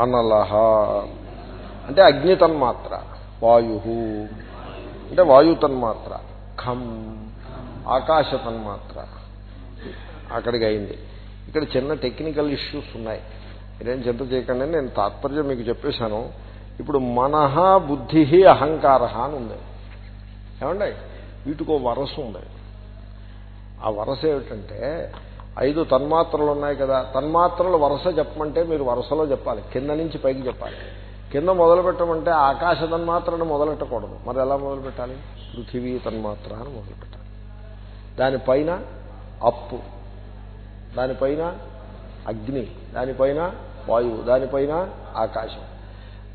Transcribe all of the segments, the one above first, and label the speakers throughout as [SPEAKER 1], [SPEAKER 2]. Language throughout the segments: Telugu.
[SPEAKER 1] అనలహ. అంటే అగ్ని తన్మాత్ర వాయు అంటే వాయు తన్మాత్ర ఖం ఆకాశ తన్మాత్ర. అక్కడికి అయింది. ఇక్కడ చిన్న టెక్నికల్ ఇష్యూస్ ఉన్నాయి. ఇదేం చింత చేయకండి నేను తాత్పర్యం మీకు చెప్పేశాను. ఇప్పుడు మనహ బుద్ధి అహంకార అని ఉంది. ఏమండి? వీటికో వరస ఉంది. ఆ వరస ఏమిటంటే ఐదు తన్మాత్రలు ఉన్నాయి కదా. తన్మాత్రలు వరుస చెప్పమంటే మీరు వరుసలో చెప్పాలి. కింద నుంచి పైకి చెప్పాలి. కింద మొదలు పెట్టమంటే ఆకాశ తన్మాత్రను మొదలెట్టకూడదు. మరి ఎలా మొదలు పెట్టాలి పృథివీ తన్మాత్ర అని మొదలు పెట్టాలి దానిపైన అప్పు దానిపైన అగ్ని దానిపైన వాయువు దానిపైన ఆకాశం.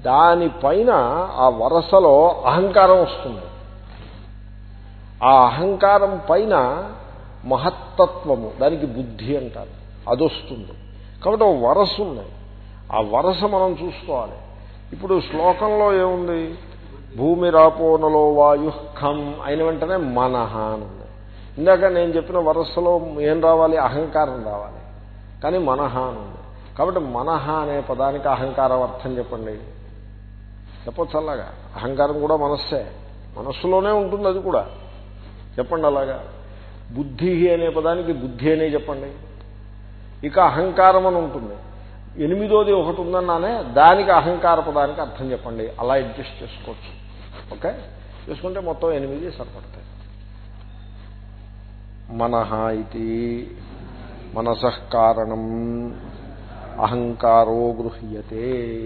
[SPEAKER 1] దానిపైన ఆ వరసలో అహంకారం వస్తుంది. ఆ అహంకారం పైన మహత్తత్వము దానికి బుద్ధి అంటారు. అదొస్తుంది. కాబట్టి ఒక వరస ఉంది ఆ వరస మనం చూసుకోవాలి. ఇప్పుడు శ్లోకంలో ఏముంది? భూమి రాపోనలో వాయు ఖం అయిన వెంటనే మనహ అని ఇందాక నేను చెప్పిన వరసలో ఏం రావాలి? అహంకారం రావాలి. కానీ మనహ అని ఉంది. కాబట్టి మనహ అనే పదానికి అహంకారం అర్థం చెప్పండి. చెప్పచ్చు అలాగా? అహంకారం కూడా మనస్సే. మనస్సులోనే ఉంటుంది అది కూడా. చెప్పండి అలాగా? బుద్ధి అనే పదానికి బుద్ధి అనే చెప్పండి. ఇక అహంకారం అని ఉంటుంది. ఎనిమిదోది ఒకటి ఉందన్నానే దానికి అహంకార పదానికి అర్థం చెప్పండి. అలా అడ్జస్ట్ చేసుకోవచ్చు. ఓకే? చేసుకుంటే మొత్తం ఎనిమిది సరిపడతాయి. మనహ ఇది. మనసకారణం అహంకారో గృహ్యతే.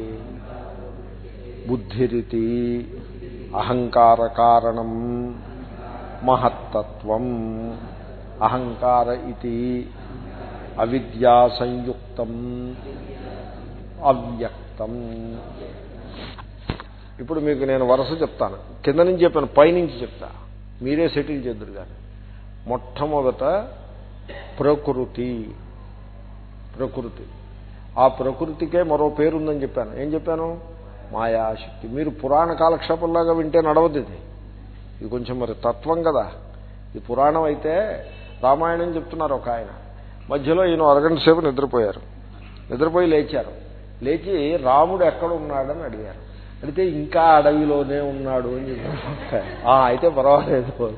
[SPEAKER 1] బుద్ధిరితి. అహంకార కారణం. మహత్తత్వం అహంకార ఇది అవిద్యా సంయుక్తం. అవ్యక్తం. ఇప్పుడు మీకు నేను వరుస చెప్తాను. కింద నుంచి చెప్పాను పైనుంచి చెప్తా. మీరే సెటిల్ చేద్దరు కానీ మొట్టమొదట ప్రకృతి. ప్రకృతి. ఆ ప్రకృతికే మరో పేరుందని చెప్పాను. ఏం చెప్పాను? మాయాశక్తి. మీరు పురాణ కాలక్షేపంలాగా వింటే నడవద్దు ఇది. ఇది కొంచెం మరి తత్వం కదా. ఇది పురాణం అయితే రామాయణం చెప్తున్నారు ఒక ఆయన. మధ్యలో ఈయన అరగంట సేపు నిద్రపోయారు. నిద్రపోయి లేచారు. లేచి రాముడు ఎక్కడ ఉన్నాడని అడిగారు. అడిగితే ఇంకా అడవిలోనే ఉన్నాడు అని చెప్పారు. అయితే పర్వాలేదు.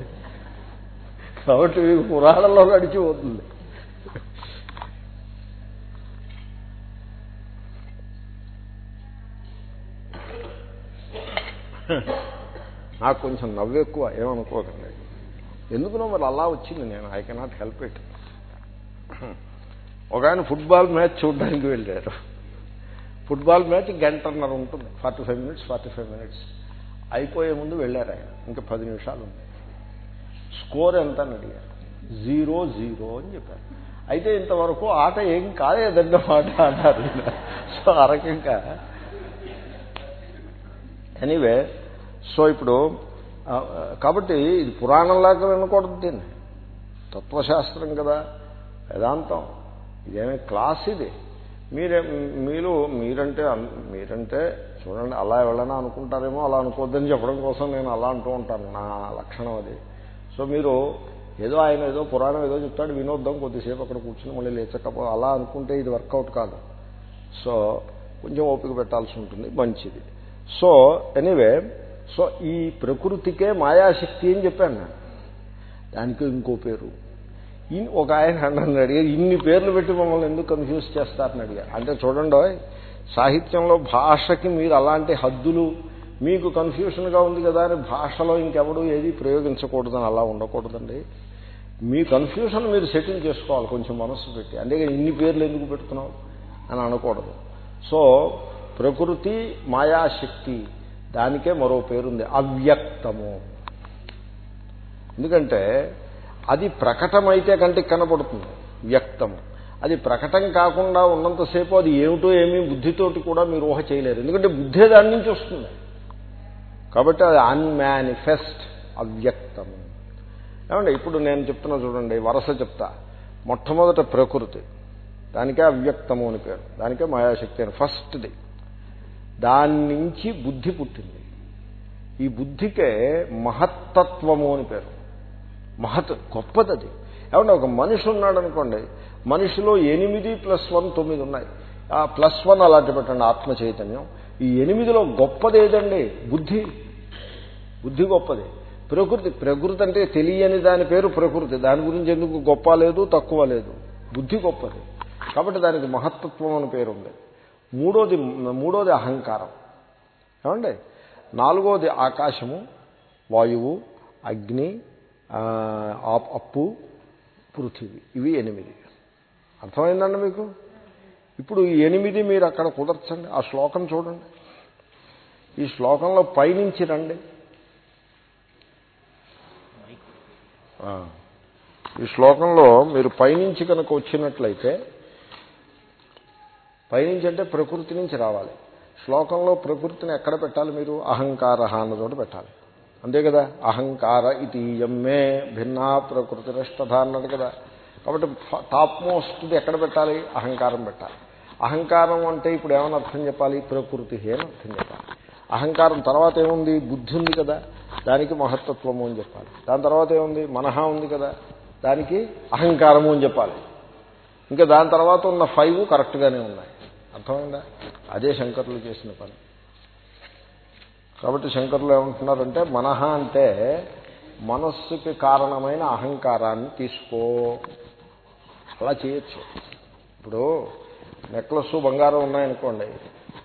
[SPEAKER 1] కాబట్టి మీకు పురాణంలో గడిచిపోతుంది నాకు కొంచెం నవ్వు ఎక్కువ ఏమనుకోకండి. ఎందుకునో మరి అలా వచ్చింది నేను ఐ కెనాట్ హెల్ప్ ఇట్ ఒక ఆయన ఫుట్బాల్ మ్యాచ్ చూడడానికి వెళ్ళారు. ఫుట్బాల్ మ్యాచ్ గంటన్నర ఉంటుంది forty five minutes forty five minutes. అయిపోయే ముందు వెళ్ళారు ఆయన ఇంకా పది నిమిషాలు ఉంది. స్కోర్ ఎంత అని అడిగారు. జీరో జీరో అని చెప్పారు. అయితే ఇంతవరకు ఆట ఏం కాలేదండి ఆట అన్నారు. సో ఆ రకంగా ఎనీవే సో ఇప్పుడు కాబట్టి ఇది పురాణంలాగా వినకూడదు దీన్ని. తత్వశాస్త్రం కదా వేదాంతం. ఇదేమి క్లాస్ ఇది. మీరే మీరు మీరంటే మీరంటే చూడండి అలా ఎవరైనా అనుకుంటారేమో అలా అనుకోవద్దని చెప్పడం కోసం నేను అలా అంటూ ఉంటాను. నా లక్షణం అది. సో మీరు ఏదో ఆయన ఏదో పురాణం ఏదో చెప్తాడు వినోద్దాం కొద్దిసేపు అక్కడ కూర్చుని మళ్ళీ లేచకపో అలా అనుకుంటే ఇది వర్కౌట్ కాదు. సో కొంచెం ఓపిక పెట్టాల్సి ఉంటుంది మంచిది. సో ఎనీవే సో ఈ ప్రకృతికే మాయాశక్తి అని చెప్పాను నేను. దానికి ఇంకో పేరు. ఒక ఆయన అన్నాను అడిగారు ఇన్ని పేర్లు పెట్టి మమ్మల్ని ఎందుకు కన్ఫ్యూజ్ చేస్తారని అడిగారు. అంటే చూడండి సాహిత్యంలో భాషకి మీరు అలాంటి హద్దులు మీకు కన్ఫ్యూషన్గా ఉంది కదా అని భాషలో ఇంకెవడు ఏది ప్రయోగించకూడదని అలా ఉండకూడదండి. మీ కన్ఫ్యూషన్ మీరు సెటిల్ చేసుకోవాలి కొంచెం మనసు పెట్టి. అంతేగా ఇన్ని పేర్లు ఎందుకు పెడుతున్నావు? అని అనకూడదు. సో ప్రకృతి మాయాశక్తి. దానికే మరో పేరుంది. అవ్యక్తము. ఎందుకంటే అది ప్రకటమైతే కంటికి కనపడుతుంది. వ్యక్తము. అది ప్రకటం కాకుండా ఉన్నంతసేపు అది ఏమిటో ఏమీ బుద్ధితోటి కూడా మీరు ఊహ చేయలేరు. ఎందుకంటే బుద్ధే దాని నుంచి వస్తుంది. కాబట్టి అది అన్మానిఫెస్ట్ అవ్యక్తము. ఏమంటే ఇప్పుడు నేను చెప్తున్నా చూడండి వరస చెప్తా. మొట్టమొదట ప్రకృతి. దానికే అవ్యక్తము అని పేరు. దానికే మాయాశక్తి అని. ఫస్ట్ది. దాని నుంచి బుద్ధి పుట్టింది. ఈ బుద్ధికే మహత్తత్వము అని పేరు. మహత్ గొప్పది ఏమంటే ఒక మనిషి ఉన్నాడు అనుకోండి మనిషిలో ఎనిమిది ప్లస్ వన్ తొమ్మిది ఉన్నాయి. ఆ ప్లస్ వన్ అలాంటి పెట్టండి ఆత్మ చైతన్యం. ఈ ఎనిమిదిలో గొప్పది ఏదండి? బుద్ధి. బుద్ధి గొప్పది. ప్రకృతి ప్రకృతి అంటే తెలియని దాని పేరు ప్రకృతి. దాని గురించి ఎందుకు గొప్ప లేదు తక్కువ లేదు. బుద్ధి గొప్పది. కాబట్టి దానికి మహత్తత్వం అని పేరు ఉంది మూడోది మూడోది అహంకారం. ఏమండి? నాలుగోది ఆకాశము వాయువు అగ్ని అప్పు పృథివీ. ఇవి ఎనిమిది. అర్థమైందండి మీకు? ఇప్పుడు ఈ ఎనిమిది మీరు అక్కడ కుదర్చండి. ఆ శ్లోకం చూడండి. ఈ శ్లోకంలో పైనుంచి రండి. ఈ శ్లోకంలో మీరు పైనుంచి కనుక వచ్చినట్లయితే పైనుంచి అంటే ప్రకృతి నుంచి రావాలి. శ్లోకంలో ప్రకృతిని ఎక్కడ పెట్టాలి మీరు? అహంకార అన్న చోట పెట్టాలి. అంతే కదా? అహంకార ఇతీయమ్మే భిన్నా ప్రకృతి రష్టధ అన్నాడు కదా. కాబట్టి టాప్ మోస్ట్ది ఎక్కడ పెట్టాలి? అహంకారం పెట్టాలి. అహంకారం అంటే ఇప్పుడు ఏమని అర్థం చెప్పాలి? ప్రకృతి అని అర్థం చెప్పాలి. అహంకారం తర్వాత ఏముంది? బుద్ధి ఉంది కదా. దానికి మహత్తత్వము అని చెప్పాలి. దాని తర్వాత ఏముంది? మనహ ఉంది కదా. దానికి అహంకారము అని చెప్పాలి. ఇంకా దాని తర్వాత ఉన్న ఫైవ్ కరెక్ట్గానే ఉన్నాయి. అర్థమైందా? అదే శంకర్లు చేసిన పని. కాబట్టి శంకర్లు ఏమంటున్నారంటే మనహ అంటే మనస్సుకి కారణమైన అహంకారాన్ని తీసుకో. అలా చేయొచ్చు. ఇప్పుడు నెక్లెస్ బంగారం ఉన్నాయనుకోండి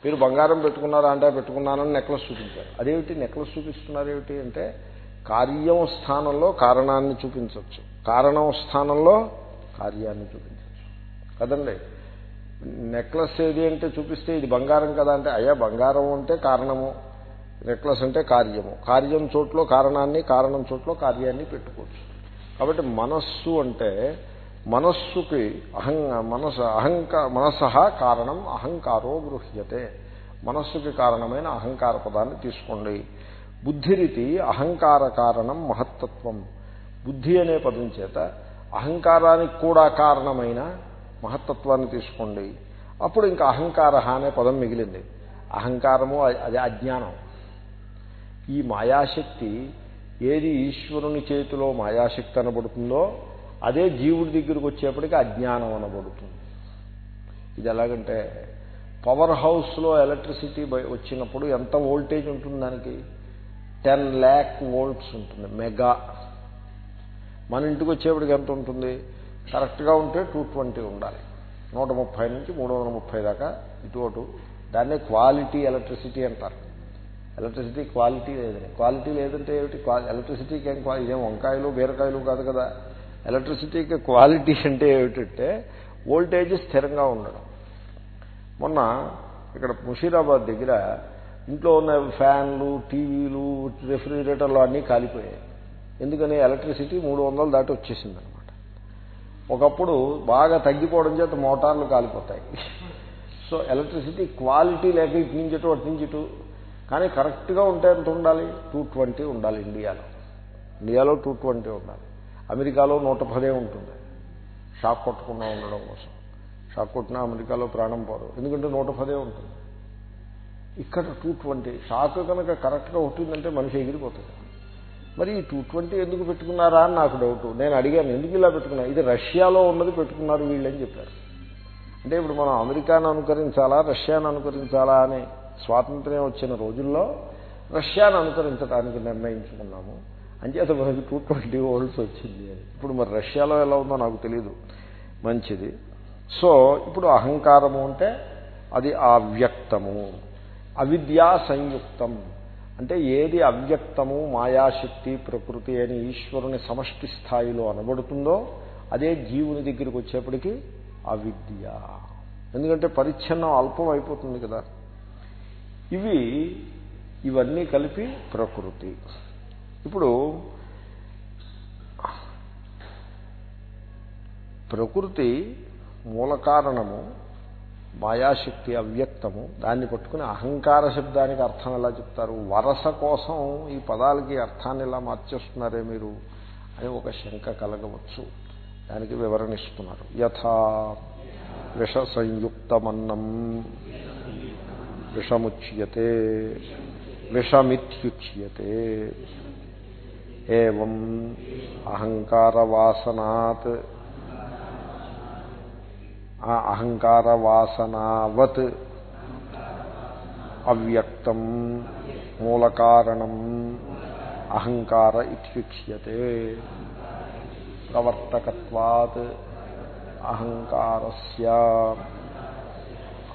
[SPEAKER 1] మీరు బంగారం పెట్టుకున్నారా అంటే పెట్టుకున్నానని నెక్లెస్ చూపించారు. అదేమిటి నెక్లెస్ చూపిస్తున్నారు ఏమిటి అంటే కార్యం స్థానంలో కారణాన్ని చూపించవచ్చు కారణం స్థానంలో కార్యాన్ని చూపించవచ్చు కదండి? నెక్లెస్ ఏది అంటే చూపిస్తే ఇది బంగారం కదా అంటే అయ్యా బంగారం అంటే కారణము. నెక్లెస్ అంటే కార్యము. కార్యం చోట్లో కారణాన్ని కారణం చోట్లో కార్యాన్ని పెట్టుకోవచ్చు. కాబట్టి మనస్సు అంటే మనస్సుకి అహం మనసు అహంక మనస కారణం అహంకారో గృహ్యతే. మనస్సుకి కారణమైన అహంకార పదాన్ని తీసుకోండి. బుద్ధిరితి అహంకార కారణం మహత్తత్వం. బుద్ధి అనే పదం చేత అహంకారానికి కూడా కారణమైన మహత్తత్వాన్ని తీసుకోండి. అప్పుడు ఇంకా అహంకార అనే పదం మిగిలింది. అహంకారము అది అజ్ఞానం. ఈ మాయాశక్తి ఏది ఈశ్వరుని చేతిలో మాయాశక్తి అనబడుతుందో అదే జీవుడి దగ్గరికి వచ్చేప్పటికి అజ్ఞానం అనబడుతుంది. ఇది ఎలాగంటే పవర్ హౌస్లో ఎలక్ట్రిసిటీ వచ్చినప్పుడు ఎంత వోల్టేజ్ ఉంటుంది దానికి? టెన్ ల్యాక్ వోల్ట్స్ ఉంటుంది మెగా. మన ఇంటికి వచ్చేప్పటికి ఎంత ఉంటుంది? కరెక్ట్గా ఉంటే టూ ట్వంటీ ఉండాలి. నూట ముప్పై నుంచి మూడు వందల ముప్పై దాకా ఇటు అటు. దాన్నే క్వాలిటీ ఎలక్ట్రిసిటీ అంటారు. ఎలక్ట్రిసిటీ క్వాలిటీ లేదని. క్వాలిటీ లేదంటే ఏమిటి? ఎలక్ట్రిసిటీకి ఏం క్వాలిటీ ఇదేం వంకాయలు బీరకాయలు కాదు కదా. ఎలక్ట్రిసిటీకి క్వాలిటీ అంటే ఏమిటంటే వోల్టేజ్ స్థిరంగా ఉండడం. మొన్న ఇక్కడ ముషీరాబాద్ దగ్గర ఇంట్లో ఉన్న ఫ్యాన్లు టీవీలు రెఫ్రిజిరేటర్లు అన్నీ కాలిపోయాయి. ఎందుకని? ఎలక్ట్రిసిటీ మూడు వందలు దాటి వచ్చేసిందనమాట. ఒకప్పుడు బాగా తగ్గిపోవడం చేత మోటార్లు కాలిపోతాయి. సో ఎలక్ట్రిసిటీ క్వాలిటీ లేక ఇటు నుంచి ఇటు అటు నుంచి ఇటు. కానీ కరెక్ట్గా ఉంటే ఎంత ఉండాలి? టూ ట్వంటీ ఉండాలి ఇండియాలో. ఇండియాలో టూ ట్వంటీ ఉండాలి. అమెరికాలో నూట పదే ఉంటుంది. షాక్ కొట్టకుండా ఉండడం కోసం. షాక్ కొట్టినా అమెరికాలో ప్రాణం పోదు. ఎందుకంటే నూట పదే ఉంటుంది. ఇక్కడ టూ ట్వంటీ. షాక్ కనుక కరెక్ట్గా ఉంటుందంటే మనిషి ఎగిరిపోతుంది మరి ఈ టూ ట్వంటీ ఎందుకు పెట్టుకున్నారా అని నాకు డౌట్. నేను అడిగాను ఎందుకు ఇలా పెట్టుకున్నారు ఇది రష్యాలో ఉన్నది పెట్టుకున్నారు వీళ్ళని చెప్పారు. అంటే ఇప్పుడు మనం అమెరికాను అనుకరించాలా రష్యాను అనుకరించాలా అని స్వాతంత్ర్యం వచ్చిన రోజుల్లో రష్యాను అనుకరించడానికి నిర్ణయించుకున్నాము. అంచేత మనకి టూ ట్వంటీ వోల్ట్స్ వచ్చింది అని. ఇప్పుడు మరి రష్యాలో ఎలా ఉందో నాకు తెలియదు మంచిది. సో ఇప్పుడు అహంకారము అంటే అది అవ్యక్తము అవిద్యా సంయుక్తం. అంటే ఏది అవ్యక్తము మాయాశక్తి ప్రకృతి అని ఈశ్వరుని సమష్టి స్థాయిలో అనబడుతుందో అదే జీవుని దగ్గరికి వచ్చేప్పటికీ అవిద్య. ఎందుకంటే పరిచ్ఛన్నం అల్పం అయిపోతుంది కదా. ఇవి ఇవన్నీ కలిపి ప్రకృతి. ఇప్పుడు ప్రకృతి మూల కారణము మాయాశక్తి అవ్యక్తము. దాన్ని పట్టుకుని అహంకార శబ్దానికి అర్థం ఎలా చెప్తారు? వరస కోసం ఈ పదాలకి అర్థాన్ని ఎలా మార్చేస్తున్నారే మీరు అని ఒక శంక కలగవచ్చు. దానికి వివరణ ఇస్తున్నారు. యథా విష సంయుక్తమన్నం విషముచ్యతే విషమిత్యుచ్యతే ఏం అహంకారవాసనాత్ అహంకార వాసనావత్ అవ్యక్తం మూలకారణం అహంకార ఇత్యుచ్యతే. ప్రవర్తకత్వాత్ అహంకారస్య.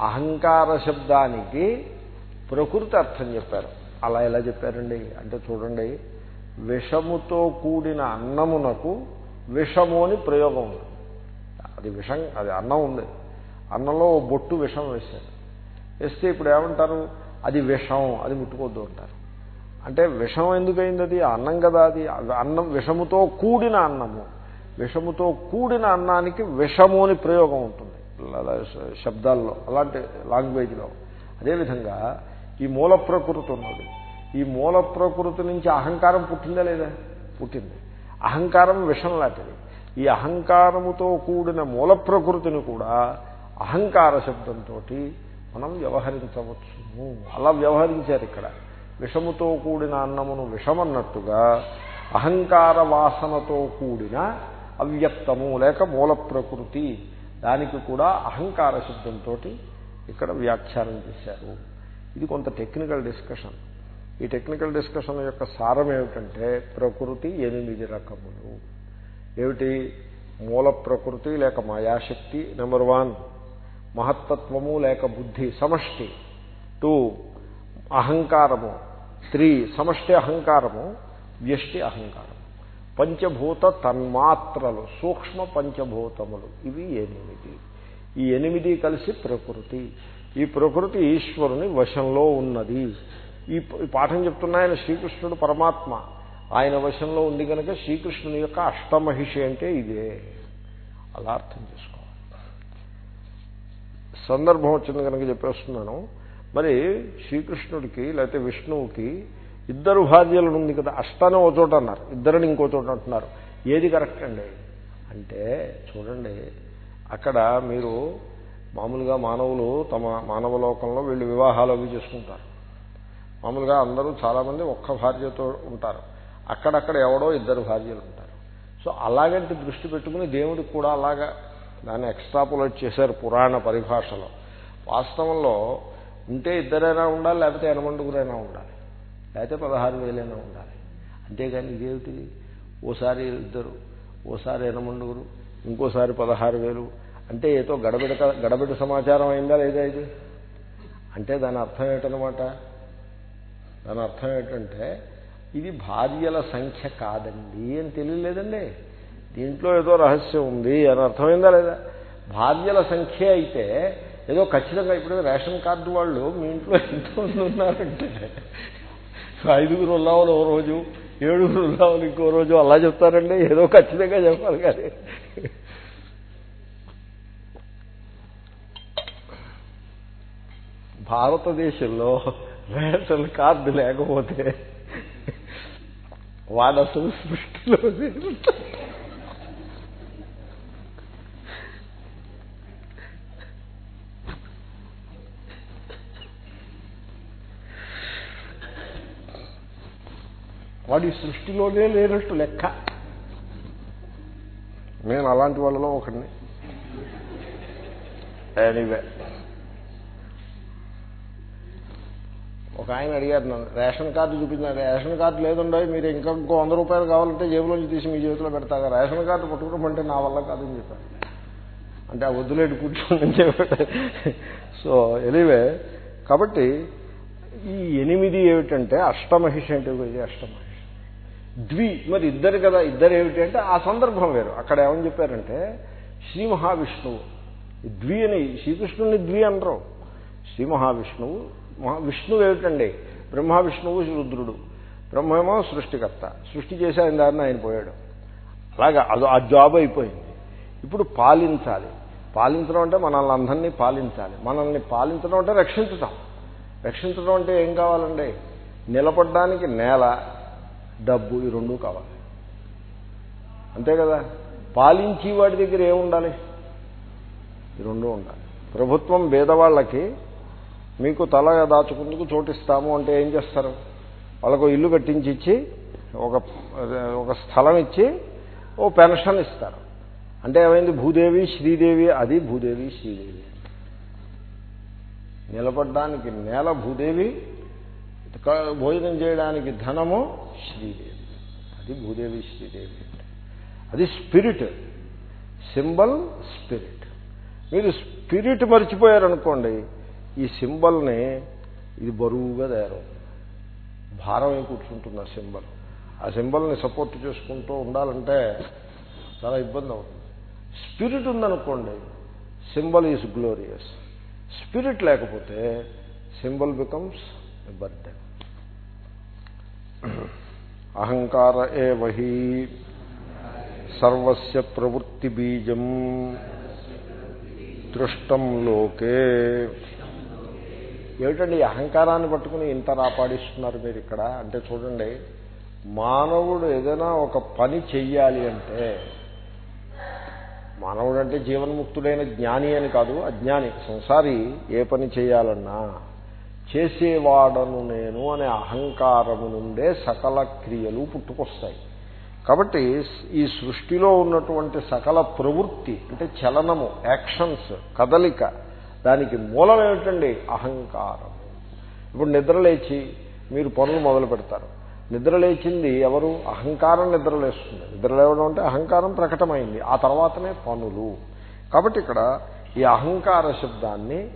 [SPEAKER 1] అహంకార శబ్దానికి ప్రకృతి అర్థం చెప్పారు. అలా ఎలా చెప్పారండి? అంటే చూడండి విషముతో కూడిన అన్నమునకు విషము అని ప్రయోగం ఉంది. అది విషం అది అన్నం ఉంది. అన్నంలో ఓ బొట్టు విషం వేశారు. వేస్తే ఇప్పుడు ఏమంటారు? అది విషం అది ముట్టుకోద్దు అంటారు. అంటే విషం ఎందుకైంది అది అన్నం కదా అది. అన్నం విషముతో కూడిన అన్నము. విషముతో కూడిన అన్నానికి విషము అని ప్రయోగం ఉంటుంది. శబ్దాల్లో అలాంటి లాంగ్వేజ్లో. అదేవిధంగా ఈ మూల ప్రకృతి ఉన్నది. ఈ మూల ప్రకృతి నుంచి అహంకారం పుట్టిందా లేదా? పుట్టింది. అహంకారం విషం లాంటిది. ఈ అహంకారముతో కూడిన మూల ప్రకృతిని కూడా అహంకార శబ్దంతో మనం వ్యవహరించవచ్చును. అలా వ్యవహరించారు ఇక్కడ. విషముతో కూడిన అన్నమును విషమన్నట్టుగా అహంకార వాసనతో కూడిన అవ్యక్తము లేక మూల ప్రకృతి దానికి కూడా అహంకార శబ్దంతో ఇక్కడ వ్యాఖ్యానం చేశారు. ఇది కొంత టెక్నికల్ డిస్కషన్. ఈ టెక్నికల్ డిస్కషన్ యొక్క సారం ఏమిటంటే ప్రకృతి ఎనిమిది రకములు. ఏమిటి? మూల ప్రకృతి లేక మాయాశక్తి నెంబర్ వన్ మహత్తత్వము లేక బుద్ధి సమష్టి. టూ అహంకారము. త్రీ సమష్టి అహంకారము వ్యష్టి అహంకారం పంచభూత తన్మాత్రలు సూక్ష్మ పంచభూతములు. ఇవి ఎనిమిది. ఈ ఎనిమిది కలిసి ప్రకృతి. ఈ ప్రకృతి ఈశ్వరుని వశంలో ఉన్నది. ఈ పాఠం చెప్తున్నాయన శ్రీకృష్ణుడు పరమాత్మ. ఆయన వశంలో ఉంది కనుక శ్రీకృష్ణుని యొక్క అష్టమహిషి అంటే ఇదే. అలా అర్థం చేసుకోవాలి. సందర్భం వచ్చింది కనుక చెప్పేస్తున్నాను. మరి శ్రీకృష్ణుడికి లేకపోతే విష్ణువుకి ఇద్దరు భార్యలు ఉంది కదా అష్టాన్ని ఒక చోట అన్నారు. ఇద్దరిని ఇంకో చోట అంటున్నారు. ఏది కరెక్ట్ అండి? అంటే చూడండి అక్కడ మీరు మామూలుగా మానవులు తమ మానవ లోకంలో వీళ్ళు వివాహాలు అవి చేసుకుంటారు. మామూలుగా అందరూ చాలామంది ఒక్క భార్యతో ఉంటారు. అక్కడక్కడ ఎవడో ఇద్దరు భార్యలు ఉంటారు సో అలాగంటే దృష్టి పెట్టుకుని దేవుడికి కూడా అలాగా దాన్ని ఎక్స్ట్రాపులేట్ చేశారు పురాణ పరిభాషలో. వాస్తవంలో ఉంటే ఇద్దరైనా ఉండాలి లేకపోతే ఎనమండుగురైనా ఉండాలి లేకపోతే పదహారు వేలైనా ఉండాలి. అంతేగాని ఇదేమిటిది ఓసారి ఇద్దరు ఓసారి ఎనమండుగురు ఇంకోసారి పదహారు వేలు. అంటే ఏదో గడబిడ గడబిడ సమాచారం అయిందా లేదా ఇది? అంటే దాని అర్థం ఏంటనమాట దాని అర్థం ఏంటంటే ఇది భార్యల సంఖ్య కాదండి అని తెలియలేదండి. దీంట్లో ఏదో రహస్యం ఉంది అని అర్థమైందా లేదా? భార్యల సంఖ్య అయితే ఏదో ఖచ్చితంగా ఇప్పుడు రేషన్ కార్డు వాళ్ళు మీ ఇంట్లో ఎంతమంది ఉన్నారంటే ఐదుగురు ఉన్నావులు ఓ రోజు ఏడుగురు ఉన్నావులు ఇంకో రోజు అలా చెప్తారండి. ఏదో ఖచ్చితంగా చెప్పాలి కానీ. భారతదేశంలో రేషన్ కార్డు లేకపోతే వాడు అసలు సృష్టిలో వాడి సృష్టిలోనే లేనట్టు లెక్క. నేను అలాంటి వాళ్ళలో ఒకడిని. ఎనీవే ఒక ఆయన అడిగారు నన్ను రేషన్ కార్డు చూపించాను రేషన్ కార్డు లేదుండో మీరు ఇంకా ఇంకో వంద రూపాయలు కావాలంటే జేబులోంచి తీసి మీ జీవితంలో పెడతాగా రేషన్ కార్డు పట్టుకోవడం నా వల్ల కాదని చెప్పాను అంటే ఆ వద్దులేడు కూర్చోండి చెప్పాడు. సో ఎనీవే కాబట్టి ఈ ఎనిమిది ఏమిటంటే అష్టమహిష అంటే ఇది అష్టమహిషి. ద్వి మరి ఇద్దరు కదా ఇద్దరు ఏమిటి అంటే ఆ సందర్భం వేరు. అక్కడ ఏమని చెప్పారంటే శ్రీ మహావిష్ణువు. ద్వి అని శ్రీకృష్ణుని ద్వి అనరు. శ్రీ మహావిష్ణువు విష్ణువు ఏమిటండి? బ్రహ్మ విష్ణువు రుద్రుడు. బ్రహ్మేమో సృష్టికర్త. సృష్టి చేసే ఆయన దారిని ఆయన పోయాడు. అలాగా అది ఆ జాబ్ అయిపోయింది. ఇప్పుడు పాలించాలి. పాలించడం అంటే మనల్ని అందరినీ పాలించాలి. మనల్ని పాలించడం అంటే రక్షించటం. రక్షించడం అంటే ఏం కావాలండి? నిలబడడానికి నేల డబ్బు ఈ రెండూ కావాలి. అంతే కదా? పాలించి వాడి దగ్గర ఏముండాలి? ఈ రెండూ ఉండాలి. ప్రభుత్వం పేదవాళ్ళకి మీకు తల దాచుకుందుకు చోటిస్తాము అంటే ఏం చేస్తారు? వాళ్ళకు ఇల్లు కట్టించి ఇచ్చి ఒక ఒక స్థలం ఇచ్చి ఓ పెన్షన్ ఇస్తారు. అంటే ఏమైంది? భూదేవి శ్రీదేవి అది భూదేవి శ్రీదేవి. నిలబడడానికి నేల భూదేవి భోజనం చేయడానికి ధనము శ్రీదేవి. అది భూదేవి శ్రీదేవి అది స్పిరిట్. Symbol spirit. మీరు స్పిరిట్ మర్చిపోయారనుకోండి ఈ సింబల్ని ఇది బరువుగా తయారవుతుంది. భారమే కూర్చుంటుంది ఆ సింబల్? ఆ సింబల్ని సపోర్ట్ చేసుకుంటూ ఉండాలంటే చాలా ఇబ్బంది అవుతుంది. స్పిరిట్ ఉందనుకోండి సింబల్ ఈజ్ గ్లోరియస్. స్పిరిట్ లేకపోతే సింబల్ బికమ్స్ బర్డెన్ అహంకార ఏ వహి సర్వస్య ప్రవృత్తి బీజం దృష్టం లోకే. ఏమిటండి అహంకారాన్ని పట్టుకుని ఇంత రాపాడిస్తున్నారు మీరు ఇక్కడ? అంటే చూడండి మానవుడు ఏదైనా ఒక పని చెయ్యాలి అంటే మానవుడు అంటే జీవన్ముక్తుడైన జ్ఞాని అని కాదు అజ్ఞాని. సంసారి ఏ పని చేయాలన్నా చేసేవాడను నేను అనే అహంకారము నుండే సకల క్రియలు పుట్టుకొస్తాయి. కాబట్టి ఈ సృష్టిలో ఉన్నటువంటి సకల ప్రవృత్తి అంటే చలనము యాక్షన్స్ కదలిక దానికి మూలం ఏమిటండి? అహంకారం. ఇప్పుడు నిద్రలేచి మీరు పనులు మొదలు పెడతారు. నిద్రలేచింది ఎవరు? అహంకారం నిద్రలేస్తుంది నిద్రలేవడం అంటే అహంకారం ప్రకటమైంది. ఆ తర్వాతనే పనులు. కాబట్టి ఇక్కడ ఈ అహంకార శబ్దాన్ని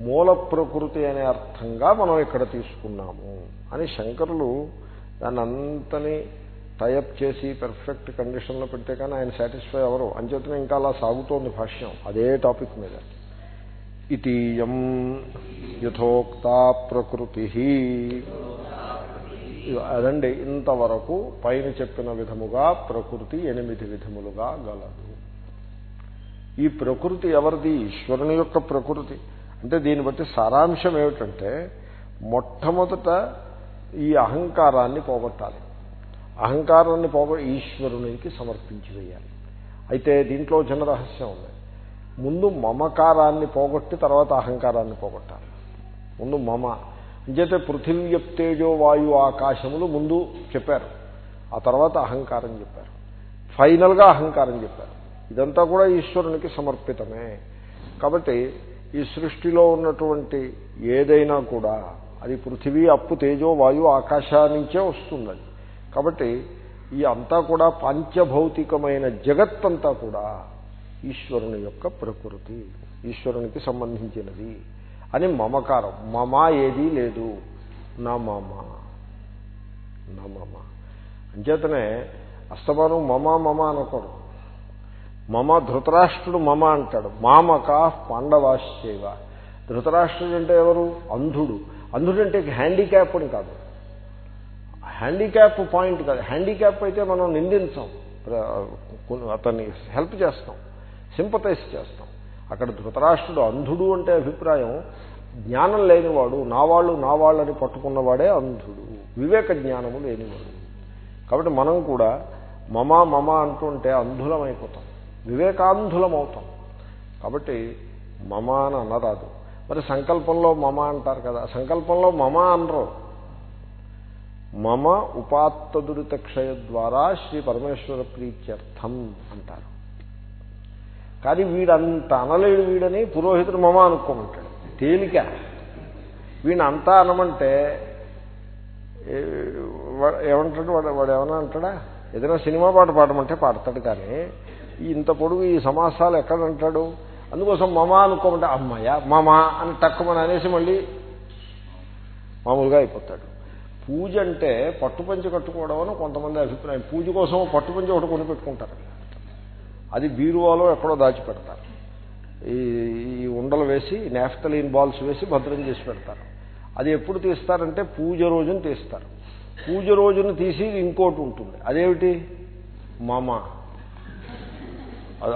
[SPEAKER 1] మూల ప్రకృతి అనే అర్థంగా మనం ఇక్కడ తీసుకున్నాము అని శంకరులు దాన్ని అంతని టైప్ చేసి పెర్ఫెక్ట్ కండిషన్లో పెడితే కానీ ఆయన సాటిస్ఫై అవ్వరు అంచేతనే ఇంకా అలా సాగుతోంది భాష్యం. అదే టాపిక్ మీద. ఇతీయం యథోక్త ప్రకృతి అదండి ఇంతవరకు పైన చెప్పిన విధముగా ప్రకృతి ఎనిమిది విధములుగా గలదు. ఈ ప్రకృతి ఎవరిది? ఈశ్వరుని యొక్క ప్రకృతి. అంటే దీన్ని బట్టి సారాంశం ఏమిటంటే మొట్టమొదట ఈ అహంకారాన్ని పోగొట్టాలి. అహంకారాన్ని పోగొ ఈశ్వరునికి సమర్పించి వేయాలి. అయితే దీంట్లో చిన్న రహస్యం ఉంది. ముందు మమకారాన్ని పోగొట్టి తర్వాత అహంకారాన్ని పోగొట్టాలి. ముందు మమ. అంచేతే పృథివ్యప్తేజో వాయు ఆకాశములు ముందు చెప్పారు. ఆ తర్వాత అహంకారం చెప్పారు. ఫైనల్గా అహంకారం చెప్పారు. ఇదంతా కూడా ఈశ్వరునికి సమర్పితమే. కాబట్టి ఈ సృష్టిలో ఉన్నటువంటి ఏదైనా కూడా అది పృథివీ అప్పు తేజో వాయు ఆకాశానించే వస్తుంది అది కాబట్టి ఈ అంతా కూడా పంచభౌతికమైన జగత్తంతా కూడా ఈశ్వరుని యొక్క ప్రకృతి ఈశ్వరునికి సంబంధించినది అని మమకారం. మమ ఏదీ లేదు. నా మమ నా మమ అంచేతనే అస్తమానం మమ మమ అనకూడదు. మమ ధృతరాష్ట్రుడు మమ అంటాడు. మామకా పాండవాశ్చేవ. ధృతరాష్ట్రుడు అంటే ఎవరు? అంధుడు. అంధుడు అంటే హ్యాండిక్యాప్ అని కాదు. హ్యాండిక్యాప్ పాయింట్ కాదు. హ్యాండిక్యాప్ అయితే మనం నిందించాం. అతన్ని హెల్ప్ చేస్తాం. సింపతైజ్ చేస్తాం. అక్కడ ధృతరాష్ట్రుడు అంధుడు అంటే అభిప్రాయం. జ్ఞానం లేనివాడు నా వాళ్ళు నా వాళ్ళని పట్టుకున్నవాడే అంధుడు. వివేక జ్ఞానము లేనివాడు. కాబట్టి మనం కూడా మమ మమ అంటుంటే అంధులమైపోతాం. వివేకాంధులం అవుతాం కాబట్టి మమ అని అనరాదు మరి సంకల్పంలో మమ అంటారు కదా సంకల్పంలో మమ అనరు. మమ ఉపాత్తదురిత క్షయ ద్వారా శ్రీ పరమేశ్వర ప్రీత్యర్థం అంటారు. కానీ వీడంత అనలేడు వీడని పురోహితుడు మమ అనుకోమంటాడు. తేలిక. వీడిని అంతా అనమంటే ఏమంటాడు వాడు వాడు ఏమన్నా అంటాడా? ఏదైనా సినిమా పాట పాడమంటే పాడతాడు కానీ ఇంత పొడుగు ఈ సమాసాలు ఎక్కడంటాడు? అందుకోసం మమ అనుకోమంటే అమ్మయ్య మమ అని తక్కువని అనేసి మళ్ళీ మామూలుగా అయిపోతాడు. పూజ అంటే పట్టుపంచి కట్టుకోవడం అని కొంతమంది అభిప్రాయం. పూజ కోసం పట్టుపంచి ఒకటి కొని పెట్టుకుంటారు. అది బీరువాలో ఎక్కడో దాచిపెడతారు. ఈ ఈ ఉండలు వేసి నేఫ్తలీన్ బాల్స్ వేసి భద్రం చేసి పెడతారు. అది ఎప్పుడు తీస్తారంటే పూజ రోజున తీస్తారు. పూజ రోజున తీసి ఇంకోటి ఉంటుంది. అదేమిటి? మమ.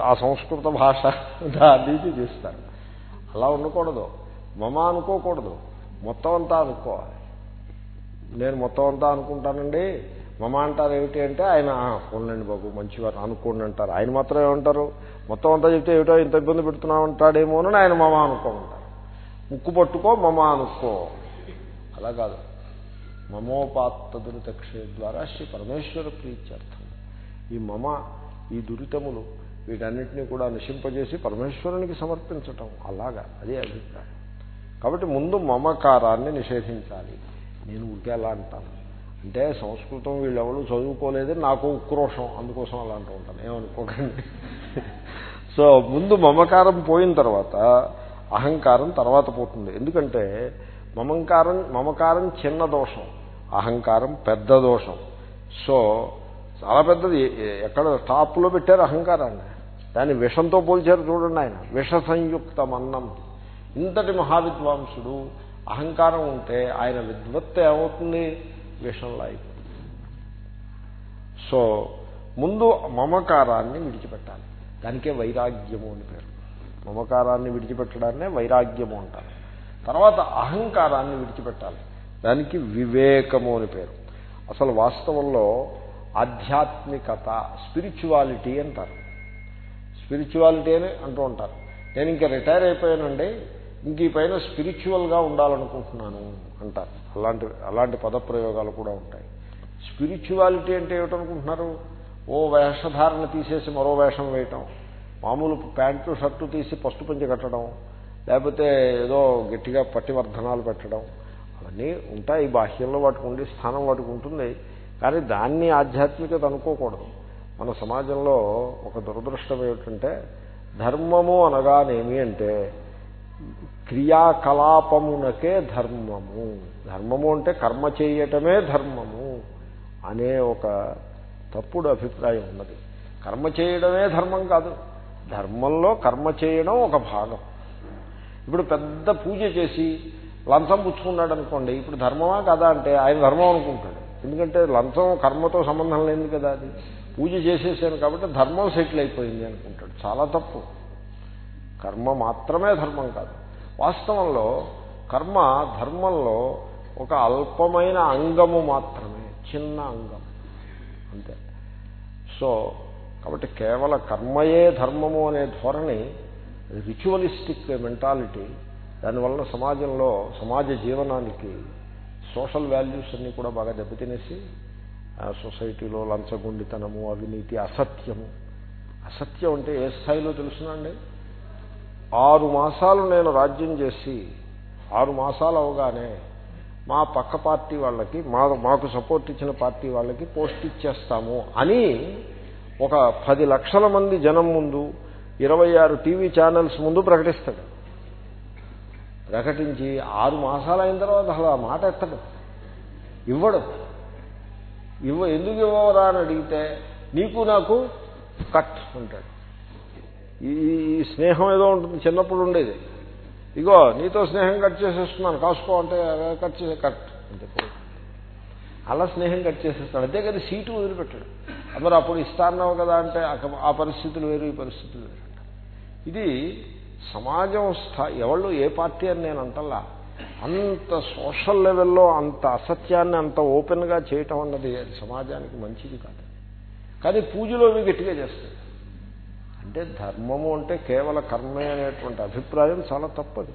[SPEAKER 1] ఆ సంస్కృత భాష దాన్ని తీస్తారు. అలా ఉండకూడదు. మమ అనుకోకూడదు. మొత్తం అంతా అనుకోవాలి. నేను మొత్తం అంతా అనుకుంటానండి. మమ అంటారు ఏమిటి అంటే ఆయన పోన్లండి బాబు మంచివారు అనుకోండి అంటారు. ఆయన మాత్రం ఏమంటారు? మొత్తం అంతా చెప్తే ఏమిటో ఇంత ఇబ్బంది పెడుతున్నామంటాడేమో అని ఆయన మమ అనుకోమంటారు ముక్కు పట్టుకో మమ అనుకో. అలా కాదు. మమోపాత్త దురితక్షే ద్వారా శ్రీ పరమేశ్వర ప్రీత్యర్థం. ఈ మమ ఈ దురితములు వీటన్నిటినీ కూడా నశింపజేసి పరమేశ్వరునికి సమర్పించటం. అలాగా అదే అభిప్రాయం. కాబట్టి ముందు మమకారాన్ని నిషేధించాలి. నేను ఊరికే అలా అంటాను? అంటే సంస్కృతం వీళ్ళెవరు చదువుకోలేదు నాకు ఉక్రోషం అందుకోసం అలా అంటూ ఉంటాను. ఏమనుకోకండి. సో ముందు మమకారం పోయిన తర్వాత అహంకారం తర్వాత పోతుంది. ఎందుకంటే మమంకారం మమకారం చిన్న దోషం అహంకారం పెద్ద దోషం. సో చాలా పెద్దది. ఎక్కడ టాప్లో పెట్టారు అహంకారాన్ని. దాన్ని విషంతో పోల్చారు చూడండి ఆయన. విష సంయుక్తమన్నం ఇంతటి మహావిద్వాంసుడు అహంకారం ఉంటే ఆయన విద్వత్ ఏమవుతుంది? విషంలో అయిపోతుంది సో ముందు మమకారాన్ని విడిచిపెట్టాలి. దానికే వైరాగ్యము అని పేరు. మమకారాన్ని విడిచిపెట్టడాన్నే వైరాగ్యము అంటారు. తర్వాత అహంకారాన్ని విడిచిపెట్టాలి. దానికి వివేకము అని పేరు. అసలు వాస్తవంలో ఆధ్యాత్మికత స్పిరిచువాలిటీ అంటారు. స్పిరిచువాలిటీ అని అంటూ ఉంటారు. నేను ఇంకా రిటైర్ అయిపోయానండి. ఇంక ఈ పైన స్పిరిచువల్గా ఉండాలనుకుంటున్నాను అంటారు. అలాంటి అలాంటి పదప్రయోగాలు కూడా ఉంటాయి. స్పిరిచువాలిటీ అంటే ఏమిటనుకుంటున్నారు? ఓ వేషధారణ తీసేసి మరో వేషం వేయటం మామూలు ప్యాంటు షర్టు తీసి పసుపు పంచి కట్టడం లేకపోతే ఏదో గట్టిగా పట్టివర్ధనాలు పెట్టడం అవన్నీ ఉంటాయి. బాహ్యంలో వాటికి ఉండే స్థానం వాటికి ఉంటుంది. కానీ దాన్ని ఆధ్యాత్మికత అనుకోకూడదు. మన సమాజంలో ఒక దురదృష్టం ఏమిటంటే ధర్మము అనగానేమి అంటే క్రియాకలాపమునకే ధర్మము. ధర్మము అంటే కర్మ చేయటమే ధర్మము అనే ఒక తప్పుడు అభిప్రాయం ఉన్నది. కర్మ చేయడమే ధర్మం కాదు. ధర్మంలో కర్మ చేయడం ఒక భాగం. ఇప్పుడు పెద్ద పూజ చేసి లంచం పుచ్చుకున్నాడు అనుకోండి ఇప్పుడు ధర్మమా కదా అంటే ఆయన ధర్మం అనుకుంటాడు. ఎందుకంటే లంచం కర్మతో సంబంధం లేదు కదా అది. పూజ చేసేసాను కాబట్టి ధర్మం సెటిల్ అయిపోయింది అనుకుంటాడు. చాలా తప్పు. కర్మ మాత్రమే ధర్మం కాదు. వాస్తవంలో కర్మ ధర్మంలో ఒక అల్పమైన అంగము మాత్రమే చిన్న అంగం. అంతే. సో కాబట్టి కేవల కర్మయే ధర్మము అనే ధోరణి రిచువలిస్టిక్ మెంటాలిటీ దానివలన సమాజంలో సమాజ జీవనానికి సోషల్ వాల్యూస్ అన్నీ కూడా బాగా దెబ్బతినేసి సొసైటీలో లంచగొండితనము అవినీతి అసత్యము. అసత్యం అంటే ఏ స్థాయిలో తెలుసునండి ఆరు మాసాలు నేను రాజ్యం చేసి ఆరు మాసాలు అవగానే మా పక్క పార్టీ వాళ్ళకి మా మాకు సపోర్ట్ ఇచ్చిన పార్టీ వాళ్ళకి పోస్ట్ ఇచ్చేస్తాము అని ఒక పది లక్షల మంది జనం ముందు ఇరవై ఆరు టీవీ ఛానల్స్ ముందు ప్రకటిస్తాడు. ప్రకటించి ఆరు మాసాలు అయిన తర్వాత అసలు ఆ మాట ఎత్తడు. ఇవ్వడు. ఇవ్వ ఎందుకు ఇవ్వవరా అని అడిగితే నీకు నాకు కట్ ఉంటాడు ఈ స్నేహం ఏదో ఉంటుంది చిన్నప్పుడు ఉండేది. ఇగో నీతో స్నేహం కట్ చేసేస్తున్నాను కాసుకో అంటే కట్ చేసే కట్. అంతే అలా స్నేహం కట్ చేసేస్తాడు అంతే కదా సీటు వదిలిపెట్టాడు. మరి అప్పుడు ఇస్తాన్నావు కదా అంటే ఆ పరిస్థితులు వేరు ఈ పరిస్థితులు వేరు ఇది సమాజం స్థా ఎవళ్ళు ఏ పార్టీ అని నేను అంటల్లా అంత సోషల్ లెవెల్లో అంత అసత్యాన్ని అంత ఓపెన్గా చేయటం అన్నది అది సమాజానికి మంచిది కాదు. కానీ పూజలో మీ గట్టిగా చేస్తాయి అంటే ధర్మము అంటే కేవల కర్మే అనేటువంటి అభిప్రాయం చాలా తప్పది.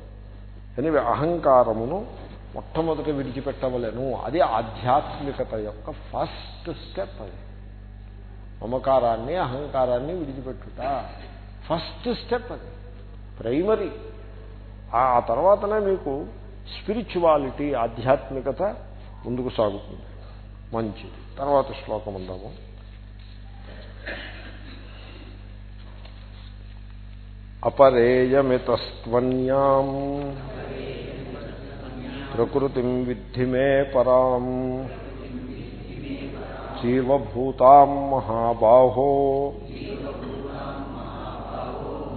[SPEAKER 1] కానీ అహంకారమును మొట్టమొదట విడిచిపెట్టవలేను. అది ఆధ్యాత్మికత యొక్క ఫస్ట్ స్టెప్ అది. మమకారాన్ని అహంకారాన్ని విడిచిపెట్టుట. ఫస్ట్ స్టెప్ అది. ప్రైమరీ. ఆ తర్వాతనే మీకు స్పిరిచువాలిటీ ఆధ్యాత్మికత ముందుకు సాగుతుంది. మంచిది. తర్వాత శ్లోకం ఉందాము అపరేయమితస్త్వన్యాం. ప్రకృతిం విద్ధి మే పరాం. జీవభూతాం మహాబాహో.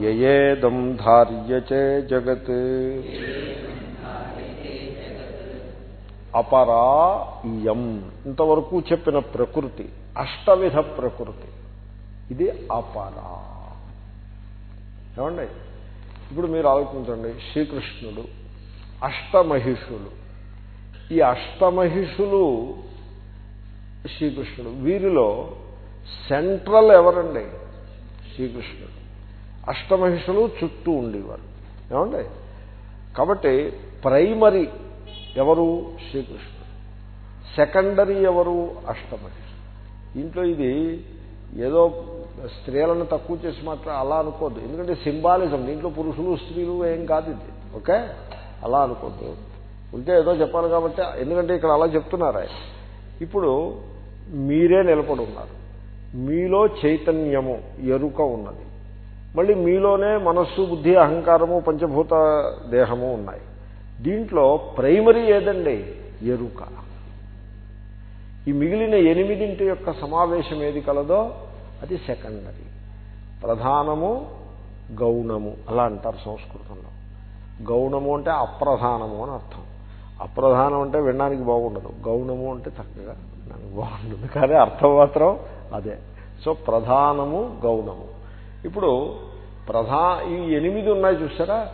[SPEAKER 1] యయేదం ధార్యచే జగత్. అపరా ఇయం. ఇంతవరకు చెప్పిన ప్రకృతి అష్టవిధ ప్రకృతి ఇది అపరా. ఏమండి? ఇప్పుడు మీరు ఆలోచించండి. శ్రీకృష్ణుడు అష్టమహిషులు. ఈ అష్టమహిషులు శ్రీకృష్ణుడు. వీరిలో సెంట్రల్ ఎవరండి? శ్రీకృష్ణుడు. అష్టమహిషులు చుట్టూ ఉండేవారు. ఏమండి? కాబట్టి ప్రైమరీ ఎవరు? శ్రీకృష్ణుడు. సెకండరీ ఎవరు? అష్టమహిషులు దీంట్లో ఇది ఏదో స్త్రీలను తక్కువ చేసి మాత్రం అలా అనుకోద్దు. ఎందుకంటే సింబాలిజం దీంట్లో పురుషులు స్త్రీలు ఏం కాదు ఇది. ఓకే? అలా అనుకోద్దు. ఉంటే ఏదో చెప్పాలి కాబట్టి ఎందుకంటే ఇక్కడ అలా చెప్తున్నారు ఆయన. ఇప్పుడు మీరే నిలబడి ఉన్నారు. మీలో చైతన్యము ఎరుక ఉన్నది. మళ్ళీ మీలోనే మనస్సు బుద్ధి అహంకారము పంచభూత దేహము ఉన్నాయి. దీంట్లో ప్రైమరీ ఏదండి? ఎరుక. ఈ మిగిలిన ఎనిమిదింటి యొక్క సమావేశం ఏది కలదో అది సెకండరీ. ప్రధానము గౌణము. అలా అంటారు సంస్కృతంలో. గౌణము అంటే అప్రధానము అని అర్థం. అప్రధానం అంటే వినడానికి బాగుండదు. గౌణము అంటే చక్కగా వినడానికి బాగుంటుంది కానీ అర్థం మాత్రం అదే. సో ప్రధానము గౌణము. ఇప్పుడు ప్రధా ఈ ఎనిమిది ఉన్నాయి చూసారా?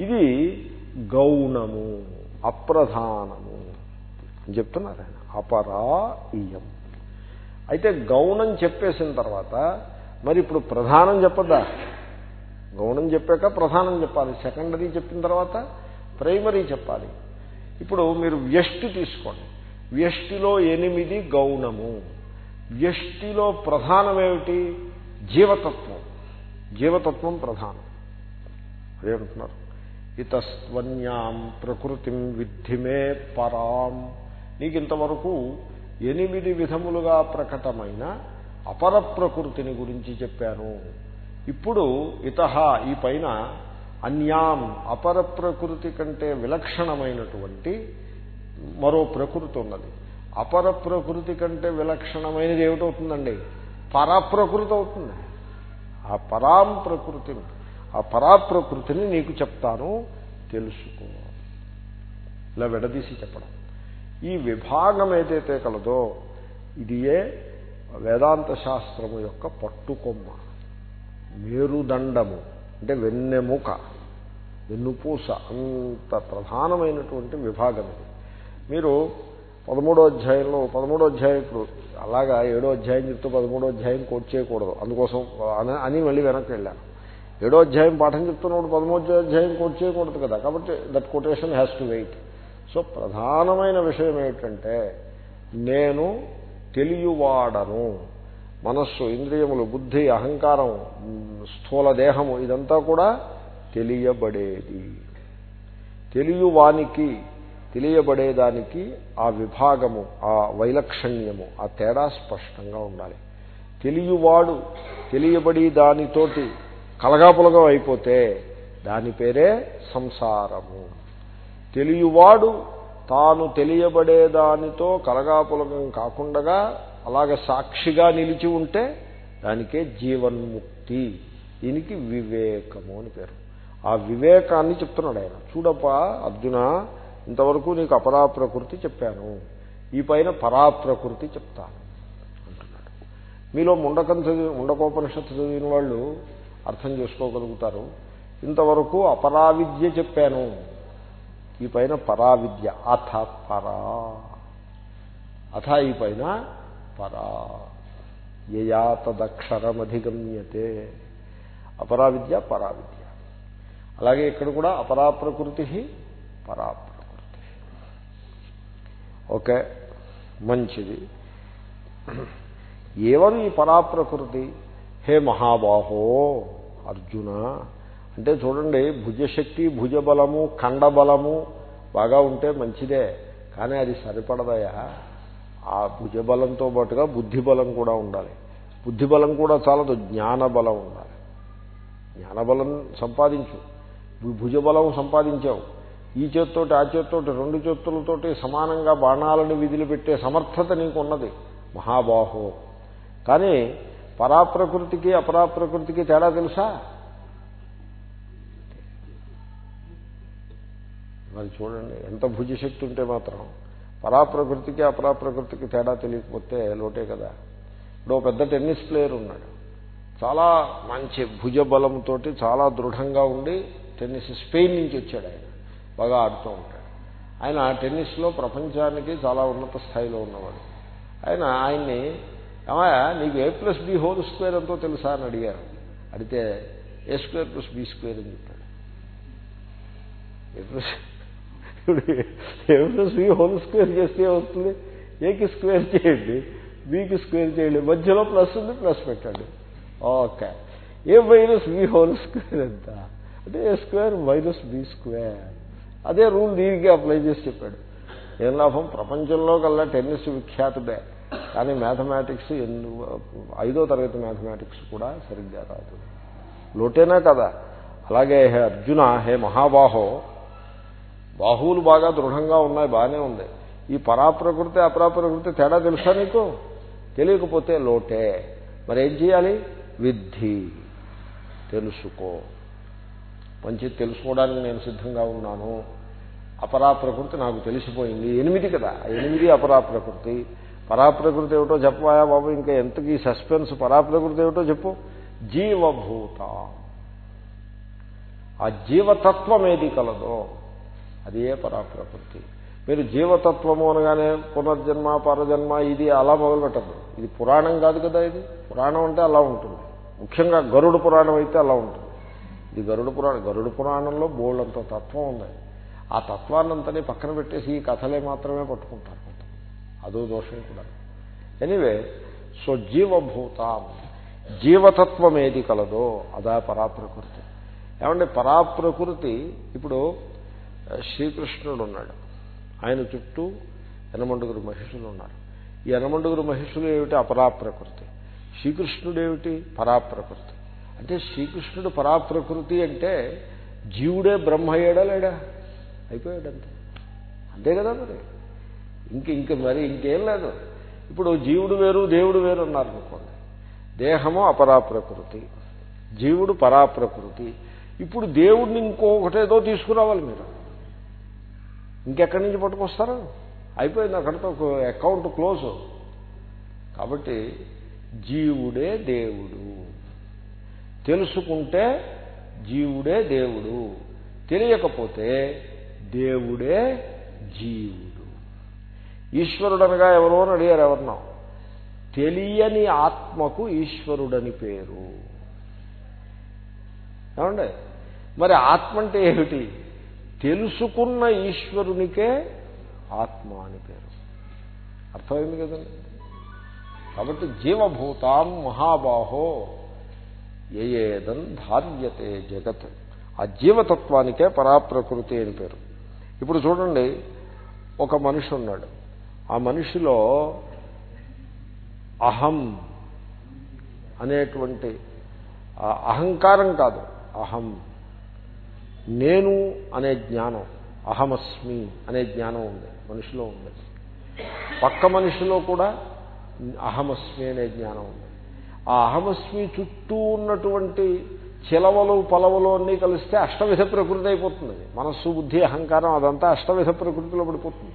[SPEAKER 1] ఇది గౌణము అప్రధానము. అని చెప్తున్నారు ఆయన. అపరా ఇయం అయితే గౌణం చెప్పేసిన తర్వాత మరి ఇప్పుడు ప్రధానం చెప్పద్దా? గౌణం చెప్పాక ప్రధానం చెప్పాలి. సెకండరీ చెప్పిన తర్వాత ప్రైమరీ చెప్పాలి. ఇప్పుడు మీరు వ్యష్టి తీసుకోండి. వ్యష్టిలో ఎనిమిది గౌణము. వ్యష్టిలో ప్రధానమేమిటి జీవతత్వం. జీవతత్వం ప్రధానం. అదేమంటున్నారు ఇతస్వన్యాం ప్రకృతిం విద్ధిమే పరాం. నీకు ఇంతవరకు ఎనిమిది విధములుగా ప్రకటమైన అపర ప్రకృతిని గురించి చెప్పాను. ఇప్పుడు ఇత ఈ పైన అన్యాం అపర ప్రకృతి కంటే విలక్షణమైనటువంటి మరో ప్రకృతి ఉన్నది. అపర ప్రకృతి కంటే విలక్షణమైనది ఏమిటవుతుందండి పరప్రకృతి అవుతుంది. ఆ పరాం ప్రకృతిని ఆ పరాప్రకృతిని నీకు చెప్తాను తెలుసుకో. ఇలా విడదీసి చెప్పడం. ఈ విభాగం ఏదైతే కలదో ఇదియే వేదాంత శాస్త్రము యొక్క పట్టుకొమ్మ. మేరుదండము అంటే వెన్నెముక వెన్నుపూస అంత ప్రధానమైనటువంటి విభాగం ఇది. మీరు పదమూడో అధ్యాయంలో పదమూడో అధ్యాయం ఇప్పుడు అలాగా ఏడో అధ్యాయం చెప్తూ పదమూడో అధ్యాయం కోట్ చేయకూడదు. అందుకోసం అని మళ్ళీ వెనక్కి వెళ్ళాను. ఏడో అధ్యాయం పాఠం చెప్తున్నప్పుడు పదమూడో అధ్యాయం కోట్ చేయకూడదు కదా. కాబట్టి that quotation has to wait so ప్రధానమైన విషయం ఏమిటంటే నేను తెలియవాడను. మనస్సు ఇంద్రియములు బుద్ధి అహంకారం స్థూల దేహము ఇదంతా కూడా తెలియబడేది. తెలియవానికి తెలియబడేదానికి ఆ విభాగము ఆ వైలక్షణ్యము ఆ తేడా స్పష్టంగా ఉండాలి. తెలియవాడు తెలియబడి దానితోటి కలగాపులగం అయిపోతే దాని పేరే సంసారము. తెలియవాడు తాను తెలియబడే దానితో కలగాపులగం కాకుండా అలాగ సాక్షిగా నిలిచి ఉంటే దానికే జీవన్ముక్తి. దీనికి వివేకము అని పేరు. ఆ వివేకాన్ని చెప్తున్నాడు ఆయన. చూడప్ప అర్జున ఇంతవరకు నీకు అపరాప్రకృతి చెప్పాను. ఈ పైన పరాప్రకృతి చెప్తాను అంటున్నాడు. మీలో ముండకం చదివి ముండకోపనిషత్తు చదివిన వాళ్ళు అర్థం చేసుకోగలుగుతారు. ఇంతవరకు అపరావిద్య చెప్పాను. ఈ పైన పరావిద్య. అథ పరా. అథ ఈ పైన పరా. యయా తదక్షరమధిగమ్యతే. అపరా అపరావిద్య పరావిద్య. అలాగే ఇక్కడ కూడా అపరా ప్రకృతి పరా ప్రకృతి ఓకే మంచిది. ఏవం ఈ పరాప్రకృతి? హే మహాబాహో అర్జున. అంటే చూడండి భుజశక్తి భుజబలము ఖండబలము బాగా ఉంటే మంచిదే. కానీ అది సరిపడదయా? ఆ భుజబలంతో పాటుగా బుద్ధిబలం కూడా ఉండాలి. బుద్ధిబలం కూడా చాలదు జ్ఞానబలం ఉండాలి. జ్ఞానబలం సంపాదించు. భుజబలం సంపాదించావు. ఈ చేత్తోటి ఆ చేత్తోటి రెండు చేతులతోటి సమానంగా బాణాలను విధులు పెట్టే సమర్థత నీకు ఉన్నది మహాబాహో. కానీ పరాప్రకృతికి అపరాప్రకృతికి తేడా తెలుసా? మరి చూడండి ఎంత భుజశక్తి ఉంటే మాత్రం పరాప్రకృతికి అపరాప్రకృతికి తేడా తెలియకపోతే లోటే కదా. ఇప్పుడు పెద్ద టెన్నిస్ ప్లేయర్ ఉన్నాడు. చాలా మంచి భుజ బలంతో చాలా దృఢంగా ఉండి టెన్నిస్ స్పెయిన్ నుంచి వచ్చాడు ఆయన. బాగా ఆడుతూ ఉంటాడు. ఆయన టెన్నిస్లో ప్రపంచానికి చాలా ఉన్నత స్థాయిలో ఉన్నవాడు. ఆయన ఆయన్ని ఏమయ్యా నీకు A plus B whole square ఎంతో తెలుసా? అని అడిగారు. అడిగితే A square plus B square? అని చెప్పాడు. A plus A plus B whole square చేస్తే వస్తుంది? ఏకి స్క్వేర్ చేయండి? బీకి స్క్వేర్ చేయండి? మధ్యలో ప్లస్ ఉంది ప్లస్ పెట్టండి. Okay. A minus B whole square ఎంత? అంటే A square minus B square. అదే రూల్ దీనికి అప్లై చేసి చెప్పాడు. ఏం లాభం? ప్రపంచంలో కల్లా టెన్నిస్ విఖ్యాతదే కానీ మ్యాథమెటిక్స్ ఐదో తరగతి మ్యాథమెటిక్స్ కూడా సరిగ్గా రాదు. లోటేనా కదా? అలాగే హే అర్జున హే మహాబాహో బాహువులు బాగా దృఢంగా ఉన్నాయి బాగానే ఉంది. ఈ పరాప్రకృతి అపరాప్రకృతి తేడా తెలుసా నీకు? తెలియకపోతే లోటే. మరి ఏం చేయాలి? విద్ధి. తెలుసుకో. మంచిది తెలుసుకోవడానికి నేను సిద్ధంగా ఉన్నాను. అపరాప్రకృతి నాకు తెలిసిపోయింది. ఎనిమిది కదా. ఎనిమిది అపరాప్రకృతి. పరాప్రకృతి ఏమిటో చెప్పవా బాబు? ఇంకా ఎంతకీ సస్పెన్స్ పరాప్రకృతి ఏమిటో చెప్పు. జీవభూత. ఆ జీవతత్వం ఏది కలదో? అది ఏ పరాప్రకృతి మీరు జీవతత్వము అనగానే పునర్జన్మ పరజన్మ ఇది అలా మొదలుపెట్టదు ఇది పురాణం కాదు కదా ఇది. పురాణం అంటే అలా ఉంటుంది. ముఖ్యంగా గరుడు పురాణం అయితే అలా ఉంటుంది. ఇది గరుడు పురాణం గరుడు పురాణంలో బోల్డంత తత్వం ఉంది. ఆ తత్వాన్నంతని పక్కన పెట్టేసి ఈ కథలే మాత్రమే పట్టుకుంటారు అదో దోషం కూడా. ఎనివే సో జీవభూత జీవతత్వం ఏది కలదో అదా పరాప్రకృతి. ఏమంటే పరాప్రకృతి ఇప్పుడు శ్రీకృష్ణుడు ఉన్నాడు ఆయన చుట్టూ ఎనమండుగురు మహిషులు ఉన్నారు ఈ యనమండుగురు మహిషులు ఏమిటి? అపరాప్రకృతి. శ్రీకృష్ణుడు ఏమిటి పరాప్రకృతి. అంటే శ్రీకృష్ణుడు పరాప్రకృతి అంటే జీవుడే బ్రహ్మ అయ్యాడా లేడా? అయిపోయాడంతే. అంతే కదా మరి. ఇంక ఇంక మరి ఇంకేం లేదు. ఇప్పుడు జీవుడు వేరు దేవుడు వేరు ఉన్నారనుకోండి దేహము అపరాప్రకృతి. జీవుడు పరాప్రకృతి. ఇప్పుడు దేవుడిని ఇంకొకటేదో తీసుకురావాలి మీరు. ఇంకెక్కడి నుంచి పట్టుకొస్తారు? అయిపోయింది అక్కడితో అకౌంట్ క్లోజ్ కాబట్టి జీవుడే దేవుడు. తెలుసుకుంటే జీవుడే దేవుడు. తెలియకపోతే దేవుడే జీవుడు. ఈశ్వరుడు అనగా ఎవరో అని అడిగారు ఎవరినో. తెలియని ఆత్మకు ఈశ్వరుడని పేరు. ఏమండి? మరి ఆత్మ అంటే ఏమిటి? తెలుసుకున్న ఈశ్వరునికే ఆత్మ అని పేరు. అర్థమైంది కదండి? కాబట్టి జీవభూతాం మహాబాహో ఏదన్ ధార్యతే జగత్. ఆ జీవతత్వానికే పరాప్రకృతి అని పేరు. ఇప్పుడు చూడండి ఒక మనిషి ఉన్నాడు. ఆ మనిషిలో అహం అనేటువంటి అహంకారం కాదు అహం. నేను అనే జ్ఞానం అహమస్మి అనే జ్ఞానం ఉంది మనిషిలో ఉంది. పక్క మనిషిలో కూడా అహమస్మి అనే జ్ఞానం ఉంది. ఆ అహమస్మి చుట్టూ ఉన్నటువంటి చిలవలు పలవలు అన్నీ కలిస్తే అష్టవిధ ప్రకృతి అయిపోతుంది. మనస్సు బుద్ధి అహంకారం అదంతా అష్టవిధ ప్రకృతిలో పడిపోతుంది.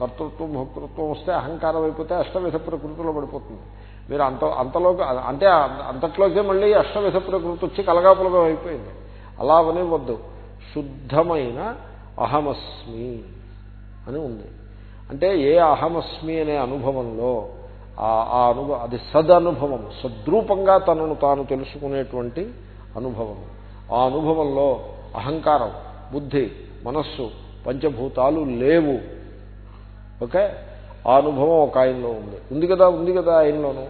[SPEAKER 1] కర్తృత్వం భోక్తృత్వం వస్తే అహంకారం అయిపోతే అష్టవిధ ప్రకృతిలో పడిపోతుంది. మీరు అంత అంతలోకి అంటే అంతట్లోకే మళ్ళీ అష్టవిధ ప్రకృతి వచ్చి కలగాపులగం అయిపోయింది. అలా వద్దు శుద్ధమైన అహమస్మి అని ఉంది. అంటే ఏ అహమస్మి అనే అనుభవంలో ఆ అనుభవం అది సదనుభవం సద్రూపంగా తనను తాను తెలుసుకునేటువంటి అనుభవం. ఆ అనుభవంలో అహంకారం బుద్ధి మనస్సు పంచభూతాలు లేవు. ఓకే? ఆ అనుభవం ఒక ఆయనలో ఉంది. ఉంది కదా? ఉంది కదా ఆయనలోను?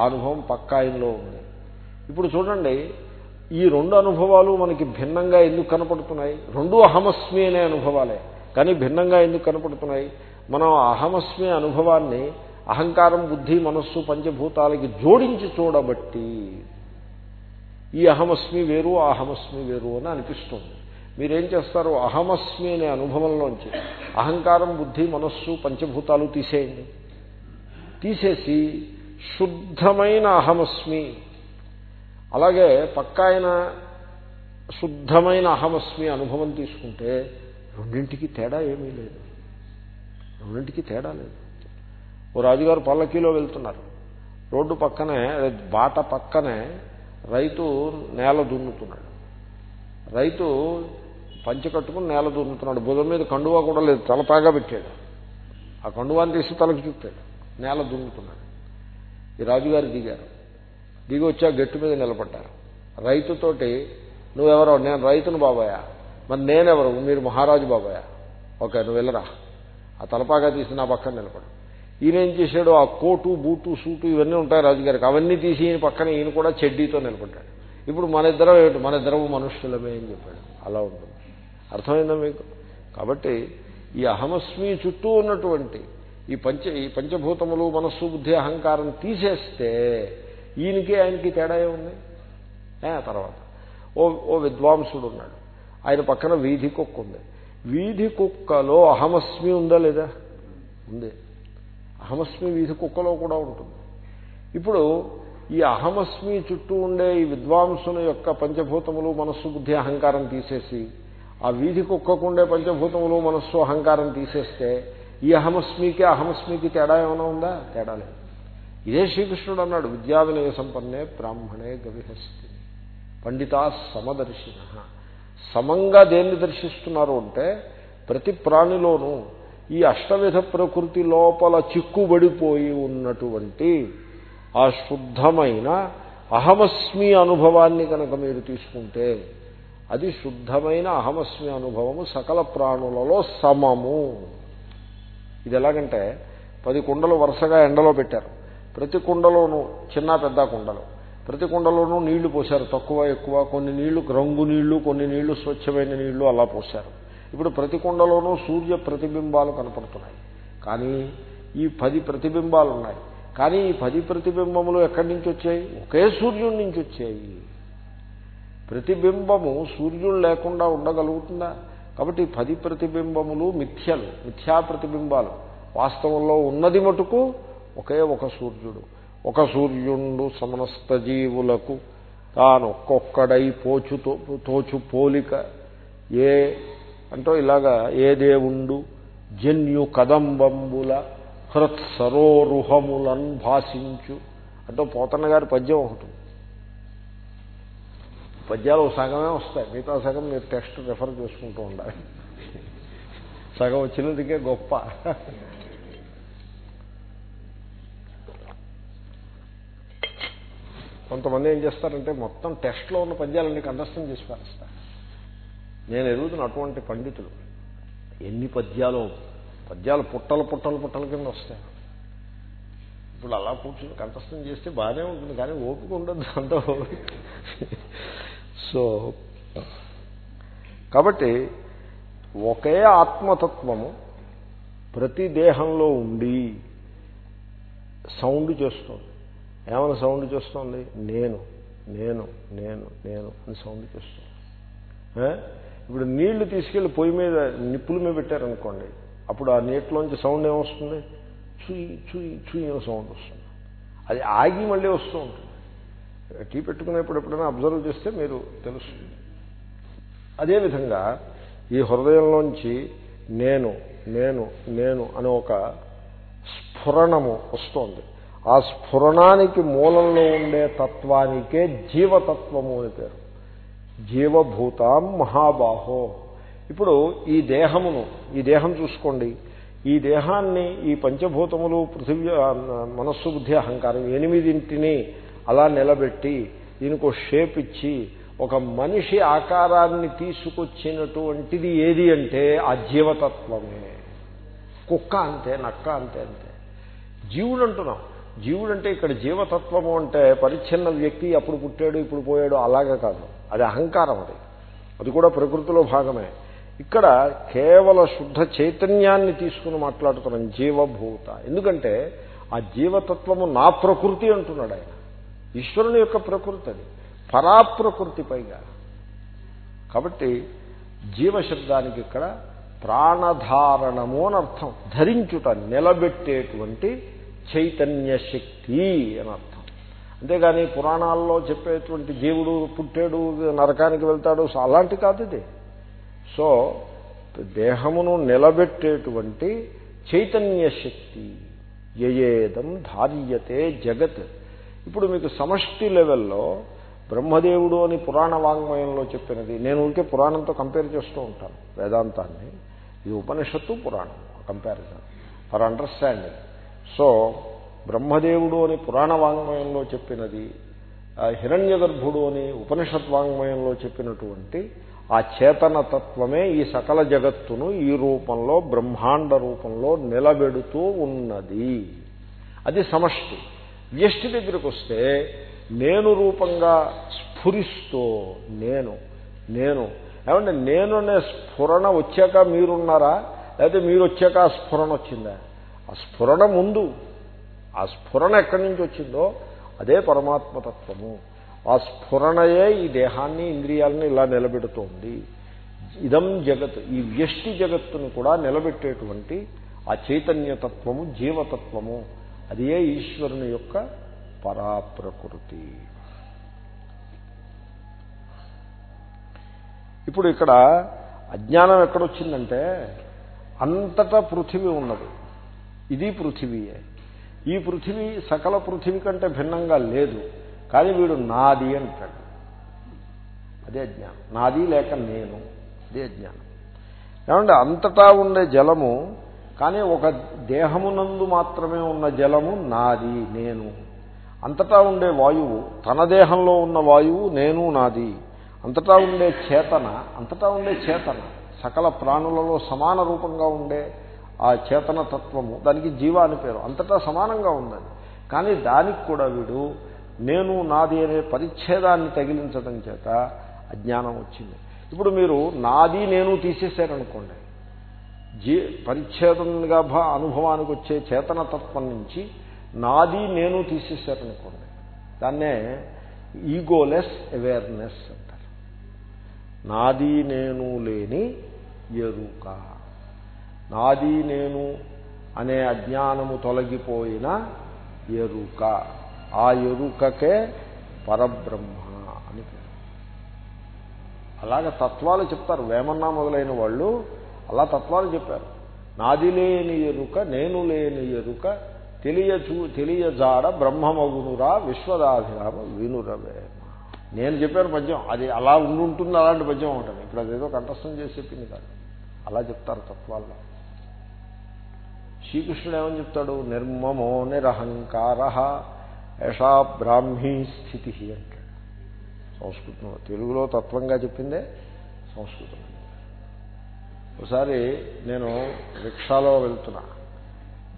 [SPEAKER 1] ఆ అనుభవం పక్క ఆయనలో ఉంది. ఇప్పుడు చూడండి ఈ రెండు అనుభవాలు మనకి భిన్నంగా ఎందుకు కనపడుతున్నాయి? రెండు అహమస్మి అనే అనుభవాలే. కానీ భిన్నంగా ఎందుకు కనపడుతున్నాయి? మనం అహమస్మి అనుభవాన్ని అహంకారం బుద్ధి మనస్సు పంచభూతాలకి జోడించి చూడబట్టి ఈ అహమస్మి వేరు అహమస్మి వేరు అని అనిపిస్తుంది. మీరేం చేస్తారు? అహమస్మి అనే అనుభవంలోంచి అహంకారం బుద్ధి మనస్సు పంచభూతాలు తీసేయండి. తీసేసి శుద్ధమైన అహమస్మి అలాగే పక్క ఆయన శుద్ధమైన అహమస్మి అనుభవం తీసుకుంటే రెండింటికి తేడా ఏమీ లేదు. రెండింటికి తేడా లేదు. ఓ రాజుగారు పల్లకీలో వెళ్తున్నారు. రోడ్డు పక్కనే బాట పక్కనే రైతు నేల దున్నుతున్నాడు. రైతు పంచి కట్టుకుని నేల దున్నుతున్నాడు. భుజం మీద కండువా కూడా లేదు. తలపాగా పెట్టాడు. ఆ కండువాన్ని తీసి తలకి చూపాడు నేల దున్నుతున్నాడు. ఈ రాజుగారు దిగారు. దిగి వచ్చా గట్టు మీద నిలబడ్డారు. రైతుతోటి నువ్వెవరో? నేను రైతును బాబాయా. మరి నేనెవరు? మీరు మహారాజు బాబాయా. ఓకే నువ్వు వెళ్ళరా. ఆ తలపాగా తీసి నా పక్కన నిలబడు. ఈయన ఏం చేశాడు? ఆ కోటు బూటు సూటు ఇవన్నీ ఉంటాయి రాజుగారికి. అవన్నీ తీసి ఈయన పక్కన ఈయన కూడా చెడ్డీతో నిలబడ్డాడు. ఇప్పుడు మన ఇద్దరం ఏమిటి? మన ఇద్దరం మనుష్యులమే అని చెప్పాడు. అలా ఉంటుంది. అర్థమైందా మీకు? కాబట్టి ఈ అహమస్మి చుట్టూ ఉన్నటువంటి ఈ పంచ ఈ పంచభూతములు మనస్సు బుద్ధి అహంకారం తీసేస్తే ఈయనకి ఆయనకి తేడా ఏముంది? తర్వాత. ఓ ఓ విద్వాంసుడు ఉన్నాడు. ఆయన పక్కన వీధి కుక్క ఉంది. వీధి కుక్కలో అహమస్మి ఉందా లేదా? ఉంది. అహమస్మి వీధి కుక్కలో కూడా ఉంటుంది. ఇప్పుడు ఈ అహమస్మి చుట్టూ ఉండే ఈ విద్వాంసుని యొక్క పంచభూతములు మనస్సు బుద్ధి అహంకారం తీసేసి ఆ వీధి కుక్కకుండే పంచభూతములు మనస్సు అహంకారం తీసేస్తే ఈ అహమస్మికి అహమస్మికి తేడా ఏమైనా ఉందా? తేడా లేదు. ఇదే శ్రీకృష్ణుడు అన్నాడు విద్యావినయ సంపన్నే బ్రాహ్మణే గవిహస్తి పండితా సమదర్శిన. సమంగా దేన్ని దర్శిస్తున్నారు అంటే ప్రతి ప్రాణిలోనూ ఈ అష్టవిధ ప్రకృతి లోపల చిక్కుబడిపోయి ఉన్నటువంటి ఆ శుద్ధమైన అహమస్మి అనుభవాన్ని కనుక మీరు తీసుకుంటే అది శుద్ధమైన అహమస్మి అనుభవము సకల ప్రాణులలో సమము. ఇది ఎలాగంటే పది కుండలు వరుసగా ఎండలో పెట్టారు. ప్రతి కుండలోనూ చిన్న పెద్ద కుండలు. ప్రతి కుండలోనూ నీళ్ళు పోశారు తక్కువ ఎక్కువ. కొన్ని నీళ్ళు రంగు నీళ్ళు కొన్ని నీళ్ళు స్వచ్ఛమైన నీళ్ళు అలా పోశారు. ఇప్పుడు ప్రతి కుండలోనూ సూర్య ప్రతిబింబాలు కనపడుతున్నాయి. కానీ ఈ పది ప్రతిబింబాలు ఉన్నాయి. కానీ ఈ పది ప్రతిబింబములు ఎక్కడి నుంచి వచ్చాయి? ఒకే సూర్యుడి నుంచి వచ్చాయి. ప్రతిబింబము సూర్యుడు లేకుండా ఉండగలుగుతుందా? కాబట్టి పది ప్రతిబింబములు మిథ్యలు మిథ్యా ప్రతిబింబాలు. వాస్తవంలో ఉన్నది మటుకు ఒకే ఒక సూర్యుడు. ఒక సూర్యుండు సమస్త జీవులకు తాను ఒక్కొక్కడై పోచుతో తోచు పోలిక. ఏ అంటూ ఇలాగా ఏ దేవుండు? జన్యు కదంబంబుల హృత్సరోరుహములన్ భాషించు అంటూ పోతన్న గారి పద్యం ఒకటి. పద్యాలు ఒక సగమే వస్తాయి. మిగతా సగం మీరు టెక్స్ట్ రెఫర్ చేసుకుంటూ ఉండాలి. సగం వచ్చినందుకే గొప్ప. కొంతమంది ఏం చేస్తారంటే మొత్తం టెస్ట్లో ఉన్న పద్యాలన్నీ కంఠస్థం చేసి పారేస్తారు. నేను ఎదుగుతున్న అటువంటి పండితులు ఎన్ని పద్యాలు పద్యాలు పుట్టలు పుట్టలు పుట్టల కింద వస్తాయి. ఇప్పుడు అలా కూర్చుని కంఠస్థం చేస్తే బాగానే ఉంటుంది కానీ ఓపిక ఉండదు అంత సో కాబట్టి ఒకే ఆత్మతత్వము ప్రతి దేహంలో ఉండి సౌండ్ చేస్తుంది. ఏమైనా సౌండ్ చేస్తుంది? నేను నేను నేను నేను అని సౌండ్ చేస్తుంది. ఇప్పుడు నీళ్ళు తీసుకెళ్ళి పొయ్యి మీద నిప్పుల మీద పెట్టారనుకోండి అప్పుడు ఆ నీటిలోంచి సౌండ్ ఏమొస్తుంది? చుయి చుయి చుయి అని సౌండ్ వస్తుంది. అది ఆగి మళ్ళీ వస్తూ ఉంటుంది. టీ పెట్టుకునేప్పుడు ఎప్పుడైనా అబ్జర్వ్ చేస్తే మీరు తెలుస్తుంది. అదేవిధంగా ఈ హృదయంలోంచి నేను నేను నేను అనే ఒక స్ఫురణము వస్తోంది. ఆ స్ఫురణానికి మూలంలో ఉండే తత్వానికే జీవతత్వము అని పేరు. జీవభూతాం మహాబాహో. ఇప్పుడు ఈ దేహమును ఈ దేహం చూసుకోండి. ఈ దేహాన్ని ఈ పంచభూతములు పృథివీ మనస్సు బుద్ధి అహంకారం ఎనిమిదింటిని అలా నిలబెట్టి దీనికి షేప్ ఇచ్చి ఒక మనిషి ఆకారాన్ని తీసుకొచ్చినటువంటిది ఏది అంటే ఆ జీవతత్వమే. కుక్క అంతే నక్క అంతే అంతే. జీవుడు అంటున్నాం. జీవుడు అంటే ఇక్కడ జీవతత్వము అంటే పరిచ్ఛిన్న వ్యక్తి అప్పుడు పుట్టాడు ఇప్పుడు పోయాడు అలాగే కాదు. అది అహంకారం అది. అది కూడా ప్రకృతిలో భాగమే. ఇక్కడ కేవల శుద్ధ చైతన్యాన్ని తీసుకుని మాట్లాడుతున్నాం జీవభూత. ఎందుకంటే ఆ జీవతత్వము నా ప్రకృతి అంటున్నాడు ఆయన. ఈశ్వరుని యొక్క ప్రకృతి అది. పరాప్రకృతి పైగా. కాబట్టి జీవశబ్దానికి ఇక్కడ ప్రాణధారణము అని అర్థం. ధరించుట నిలబెట్టేటువంటి చైతన్య శక్తి అని అర్థం. అంతేగాని పురాణాల్లో చెప్పేటువంటి జీవుడు పుట్టాడు నరకానికి వెళ్తాడు సో అలాంటి కాదు ఇది. సో దేహమును నిలబెట్టేటువంటి చైతన్య శక్తి యయేదం ధార్యతే జగత్. ఇప్పుడు మీకు సమష్టి లెవెల్లో బ్రహ్మదేవుడు అని పురాణ వాంగ్మయంలో చెప్పినది. నేను ఉంటే పురాణంతో కంపేర్ చేస్తూ ఉంటాను వేదాంతాన్ని. ఇది ఉపనిషత్తు పురాణం కంపారిజన్. For understanding. సో బ్రహ్మదేవుడు అని పురాణ వాంగ్మయంలో చెప్పినది హిరణ్య గర్భుడు అని ఉపనిషత్ వాంగ్మయంలో చెప్పినటువంటి ఆ చేతనతత్వమే ఈ సకల జగత్తును ఈ రూపంలో బ్రహ్మాండ రూపంలో నిలబెడుతూ ఉన్నది. అది సమష్టి. వ్యష్టి దగ్గరికి వస్తే నేను రూపంగా స్ఫురిస్తూ నేను నేను. ఏమంటే నేను అనే స్ఫురణ వచ్చాక మీరున్నారా? లేకపోతే మీరు వచ్చాక ఆ స్ఫురణ వచ్చిందా? ఆ స్ఫురణ ముందు ఆ స్ఫురణ ఎక్కడి నుంచి వచ్చిందో అదే పరమాత్మతత్వము ఆ స్ఫురణయే ఈ దేహాన్ని ఇంద్రియాలని ఇలా నిలబెడుతోంది. ఇదం జగత్ ఈ వ్యష్టి జగత్తును కూడా నిలబెట్టేటువంటి ఆ చైతన్యతత్వము జీవతత్వము. అదే ఈశ్వరుని యొక్క పరాప్రకృతి. ఇప్పుడు ఇక్కడ అజ్ఞానం ఎక్కడొచ్చిందంటే అంతటా పృథివీ ఉన్నది. ఇది పృథివీయే ఈ పృథివీ సకల పృథివీ కంటే భిన్నంగా లేదు. కానీ వీడు నాది అంటాడు. అదే జ్ఞానం నాది లేక నేను. అదే జ్ఞానం ఏమంటే అంతటా ఉండే జలము కానీ ఒక దేహమునందు మాత్రమే ఉన్న జలము నాది నేను. అంతటా ఉండే వాయువు తన దేహంలో ఉన్న వాయువు నేను నాది. అంతటా ఉండే చేతన అంతటా ఉండే చేతన సకల ప్రాణులలో సమాన రూపంగా ఉండే ఆ చేతన తత్వము దానికి జీవ అని పేరు. అంతటా సమానంగా ఉన్నది కానీ దానికి కూడా వీడు నేను నాది అనే పరిచ్ఛేదాన్ని తగిలించడం చేత అజ్ఞానం వచ్చింది. ఇప్పుడు మీరు నాది నేను తీసేశారనుకోండి జీ పరిచ్ఛేదంగా భా అనుభవానికి వచ్చే చేతనతత్వం నుంచి నాది నేను తీసేశారనుకోండి దాన్నే ఈగోలెస్ అవేర్నెస్ అంటారు. నాది నేను లేని ఎరుక. నాది నేను అనే అజ్ఞానము తొలగిపోయిన ఎరుక. ఆ ఎరుకకే పరబ్రహ్మ అని పేరు. అలాగ తత్వాలు చెప్తారు. వేమన్నా మొదలైన వాళ్ళు అలా తత్వాలు చెప్పారు. నాది లేని ఎరుక నేను లేని ఎరుక తెలియచూ తెలియజాడ బ్రహ్మమగునురా విశ్వదాభిరామ వినురవే. నేను చెప్పాను పద్యం. అది అలా ఉండుంటుంది అలాంటి పద్యం ఉంటుంది ఇప్పుడు అదేదో కంఠస్థం చేసి చెప్పింది కాదు. అలా చెప్తారు తత్వాల్లో శ్రీకృష్ణుడు ఏమని చెప్తాడు? నిర్మమో నిరహంకార యషా బ్రాహ్మీ స్థితి అంటాడు. సంస్కృతంలో తెలుగులో తత్వంగా చెప్పిందే సంస్కృతం. ఒకసారి నేను రిక్షాలో వెళ్తున్నా.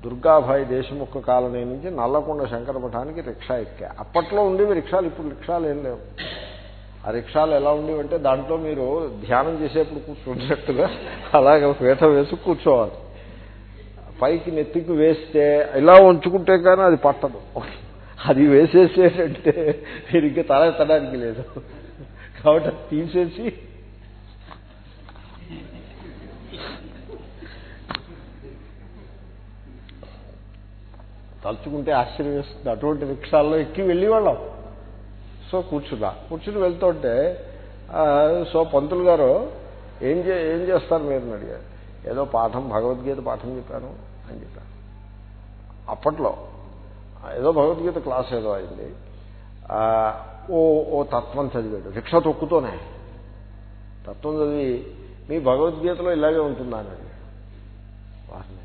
[SPEAKER 1] దుర్గాభాయ్ దేశముఖ కాలనీ నుంచి నల్లకొండ శంకరమఠానికి రిక్షా ఎక్కా. అప్పట్లో ఉండేవి రిక్షాలు ఇప్పుడు రిక్షాలు ఏం లేవు. ఆ రిక్షాలు ఎలా ఉండేవంటే దాంట్లో మీరు ధ్యానం చేసేప్పుడు కూర్చున్నట్టుగా అలాగే పీట వేసి కూర్చోవాలి. పైకి నెత్తికి వేస్తే ఇలా ఉంచుకుంటే కానీ అది పట్టదు. అది వేసేసేటంటే మీరు ఇంకా తల ఎత్తడానికి లేదు. కాబట్టి అది తీసేసి తలుచుకుంటే ఆశ్చర్యం వేస్తుంది. అటువంటి రిక్షాల్లో ఎక్కి వెళ్ళేవాళ్ళం. సో కూర్చున్నా. కూర్చుని వెళ్తుంటే సో పంతులు గారు ఏం చే ఏం చేస్తారు మీరు? అడిగారు. ఏదో పాఠం భగవద్గీత పాఠం చెప్పాను. అని చెప్పాను అప్పట్లో ఏదో భగవద్గీత క్లాస్ ఏదో అయింది. ఓ ఓ తత్వం చదివాడు. రిక్ష తొక్కుతోనే. తత్వం చదివి మీ భగవద్గీతలో ఇలాగే ఉంటుందా అని వారిని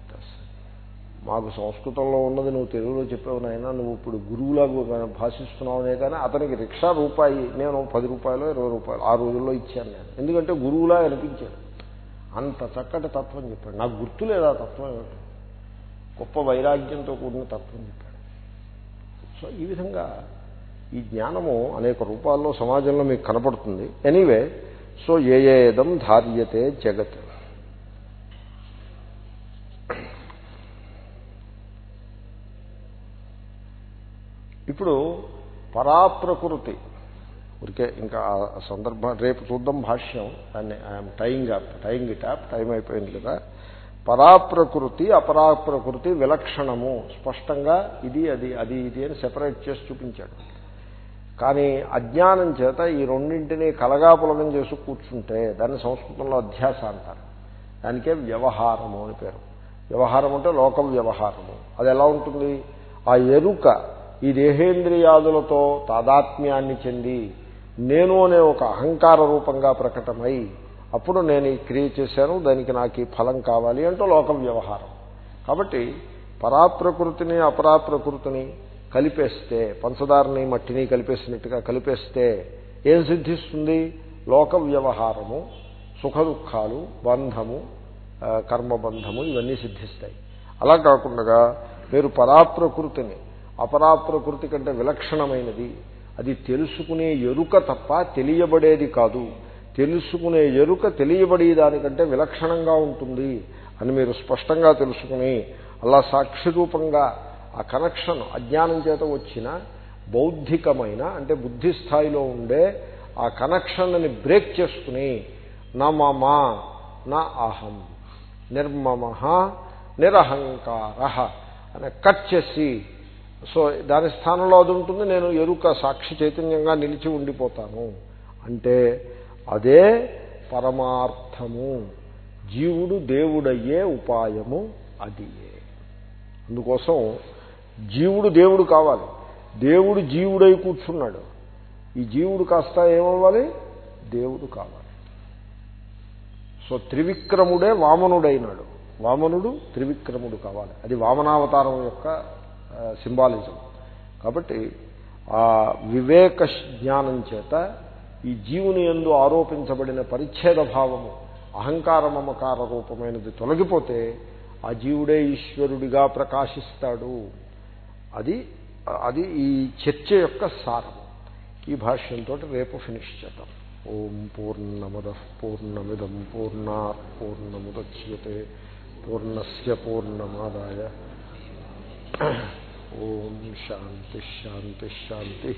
[SPEAKER 1] మాకు సంస్కృతంలో ఉన్నది నువ్వు తెలుగులో చెప్పావు నాయన నువ్వు ఇప్పుడు గురువులాగా భాషిస్తున్నావునే కానీ అతనికి రిక్షా రూపాయి నేను పది రూపాయలు ఇరవై రూపాయలు ఆ రోజుల్లో ఇచ్చాను నేను. ఎందుకంటే గురువులా అనిపించాడు. అంత చక్కటి తత్వం చెప్పాడు. నాకు గుర్తు లేదా తత్వం ఏమిటి. గొప్ప వైరాగ్యంతో కూడిన తత్వం చెప్పాడు. సో ఈ విధంగా ఈ జ్ఞానము అనేక రూపాల్లో సమాజంలో మీకు కనపడుతుంది. ఎనీవే సో ఏ ఏదం ధార్యతే జగత్. ఇప్పుడు పరాప్రకృతి. ఊరికే ఇంకా ఆ సందర్భం రేపు చూద్దాం భాష్యం. దాన్ని I'm tying up tying it up time అయిపోయింది కదా. పరాప్రకృతి అపరాప్రకృతి విలక్షణము. స్పష్టంగా ఇది అది అది ఇది అని సెపరేట్ చేసి చూపించాడు. కానీ అజ్ఞానం చేత ఈ రెండింటినీ కలగాపులగం చేసి కూర్చుంటే దాన్ని సంస్కృతంలో అధ్యాస అంటారు. దానికే వ్యవహారము అని పేరు. వ్యవహారం అంటే లోక వ్యవహారము. అది ఎలా ఉంటుంది? ఆ ఎరుక ఈ దేహేంద్రియాదులతో తాదాత్మ్యాన్ని చెంది నేను అనే ఒక అహంకార రూపంగా ప్రకటమై అప్పుడు నేను ఈ క్రియ చేశాను దానికి నాకు ఈ ఫలం కావాలి అంటూ లోక వ్యవహారం. కాబట్టి పరాప్రకృతిని అపరాప్రకృతిని కలిపేస్తే పంచదారని మట్టిని కలిపేసినట్టుగా కలిపేస్తే ఏం సిద్ధిస్తుంది? లోక వ్యవహారము సుఖ దుఃఖాలు బంధము కర్మబంధము ఇవన్నీ సిద్ధిస్తాయి. అలా కాకుండా మీరు పరాప్రకృతిని అపరాప్రకృతి కంటే విలక్షణమైనది అది తెలుసుకునే ఎరుక తప్ప తెలియబడేది కాదు. తెలుసుకునే ఎరుక తెలియబడేదానికంటే విలక్షణంగా ఉంటుంది అని మీరు స్పష్టంగా తెలుసుకుని అలా సాక్షిరూపంగా ఆ కనెక్షన్ అజ్ఞానం చేత వచ్చిన బౌద్ధికమైన అంటే బుద్ధి స్థాయిలో ఉండే ఆ కనెక్షన్ని బ్రేక్ చేసుకుని నా మమ నా అహం నిర్మమ నిరహంకార అని కట్ చేసి సో దాని స్థానంలో అది ఉంటుంది నేను ఎరుక సాక్షి చైతన్యంగా నిలిచి ఉండిపోతాను. అంటే అదే పరమార్థము. జీవుడు దేవుడయ్యే ఉపాయము అది. అందుకోసం జీవుడు దేవుడు కావాలి. దేవుడు జీవుడై కూర్చున్నాడు. ఈ జీవుడు కాస్త ఏమవ్వాలి? దేవుడు కావాలి. సో త్రివిక్రముడే వామనుడైనాడు. వామనుడు త్రివిక్రముడు కావాలి. అది వామనావతారం యొక్క సింబాలిజం. కాబట్టి ఆ వివేక జ్ఞానం చేత ఈ జీవుని ఎందు ఆరోపించబడిన పరిచ్ఛేద భావము అహంకార మమకార రూపమైనది తొలగిపోతే ఆ జీవుడే ఈశ్వరుడిగా ప్రకాశిస్తాడు. అది అది ఈ చర్చ యొక్క సారం. ఈ భాష్యంతో రేపు ఫినిష్ చేద్దాం. ఓం పూర్ణమద పూర్ణమిదం పూర్ణా పూర్ణముద్యతే పూర్ణస్ పూర్ణమాదాయ. ఓం శాంతి శాంతి శాంతి.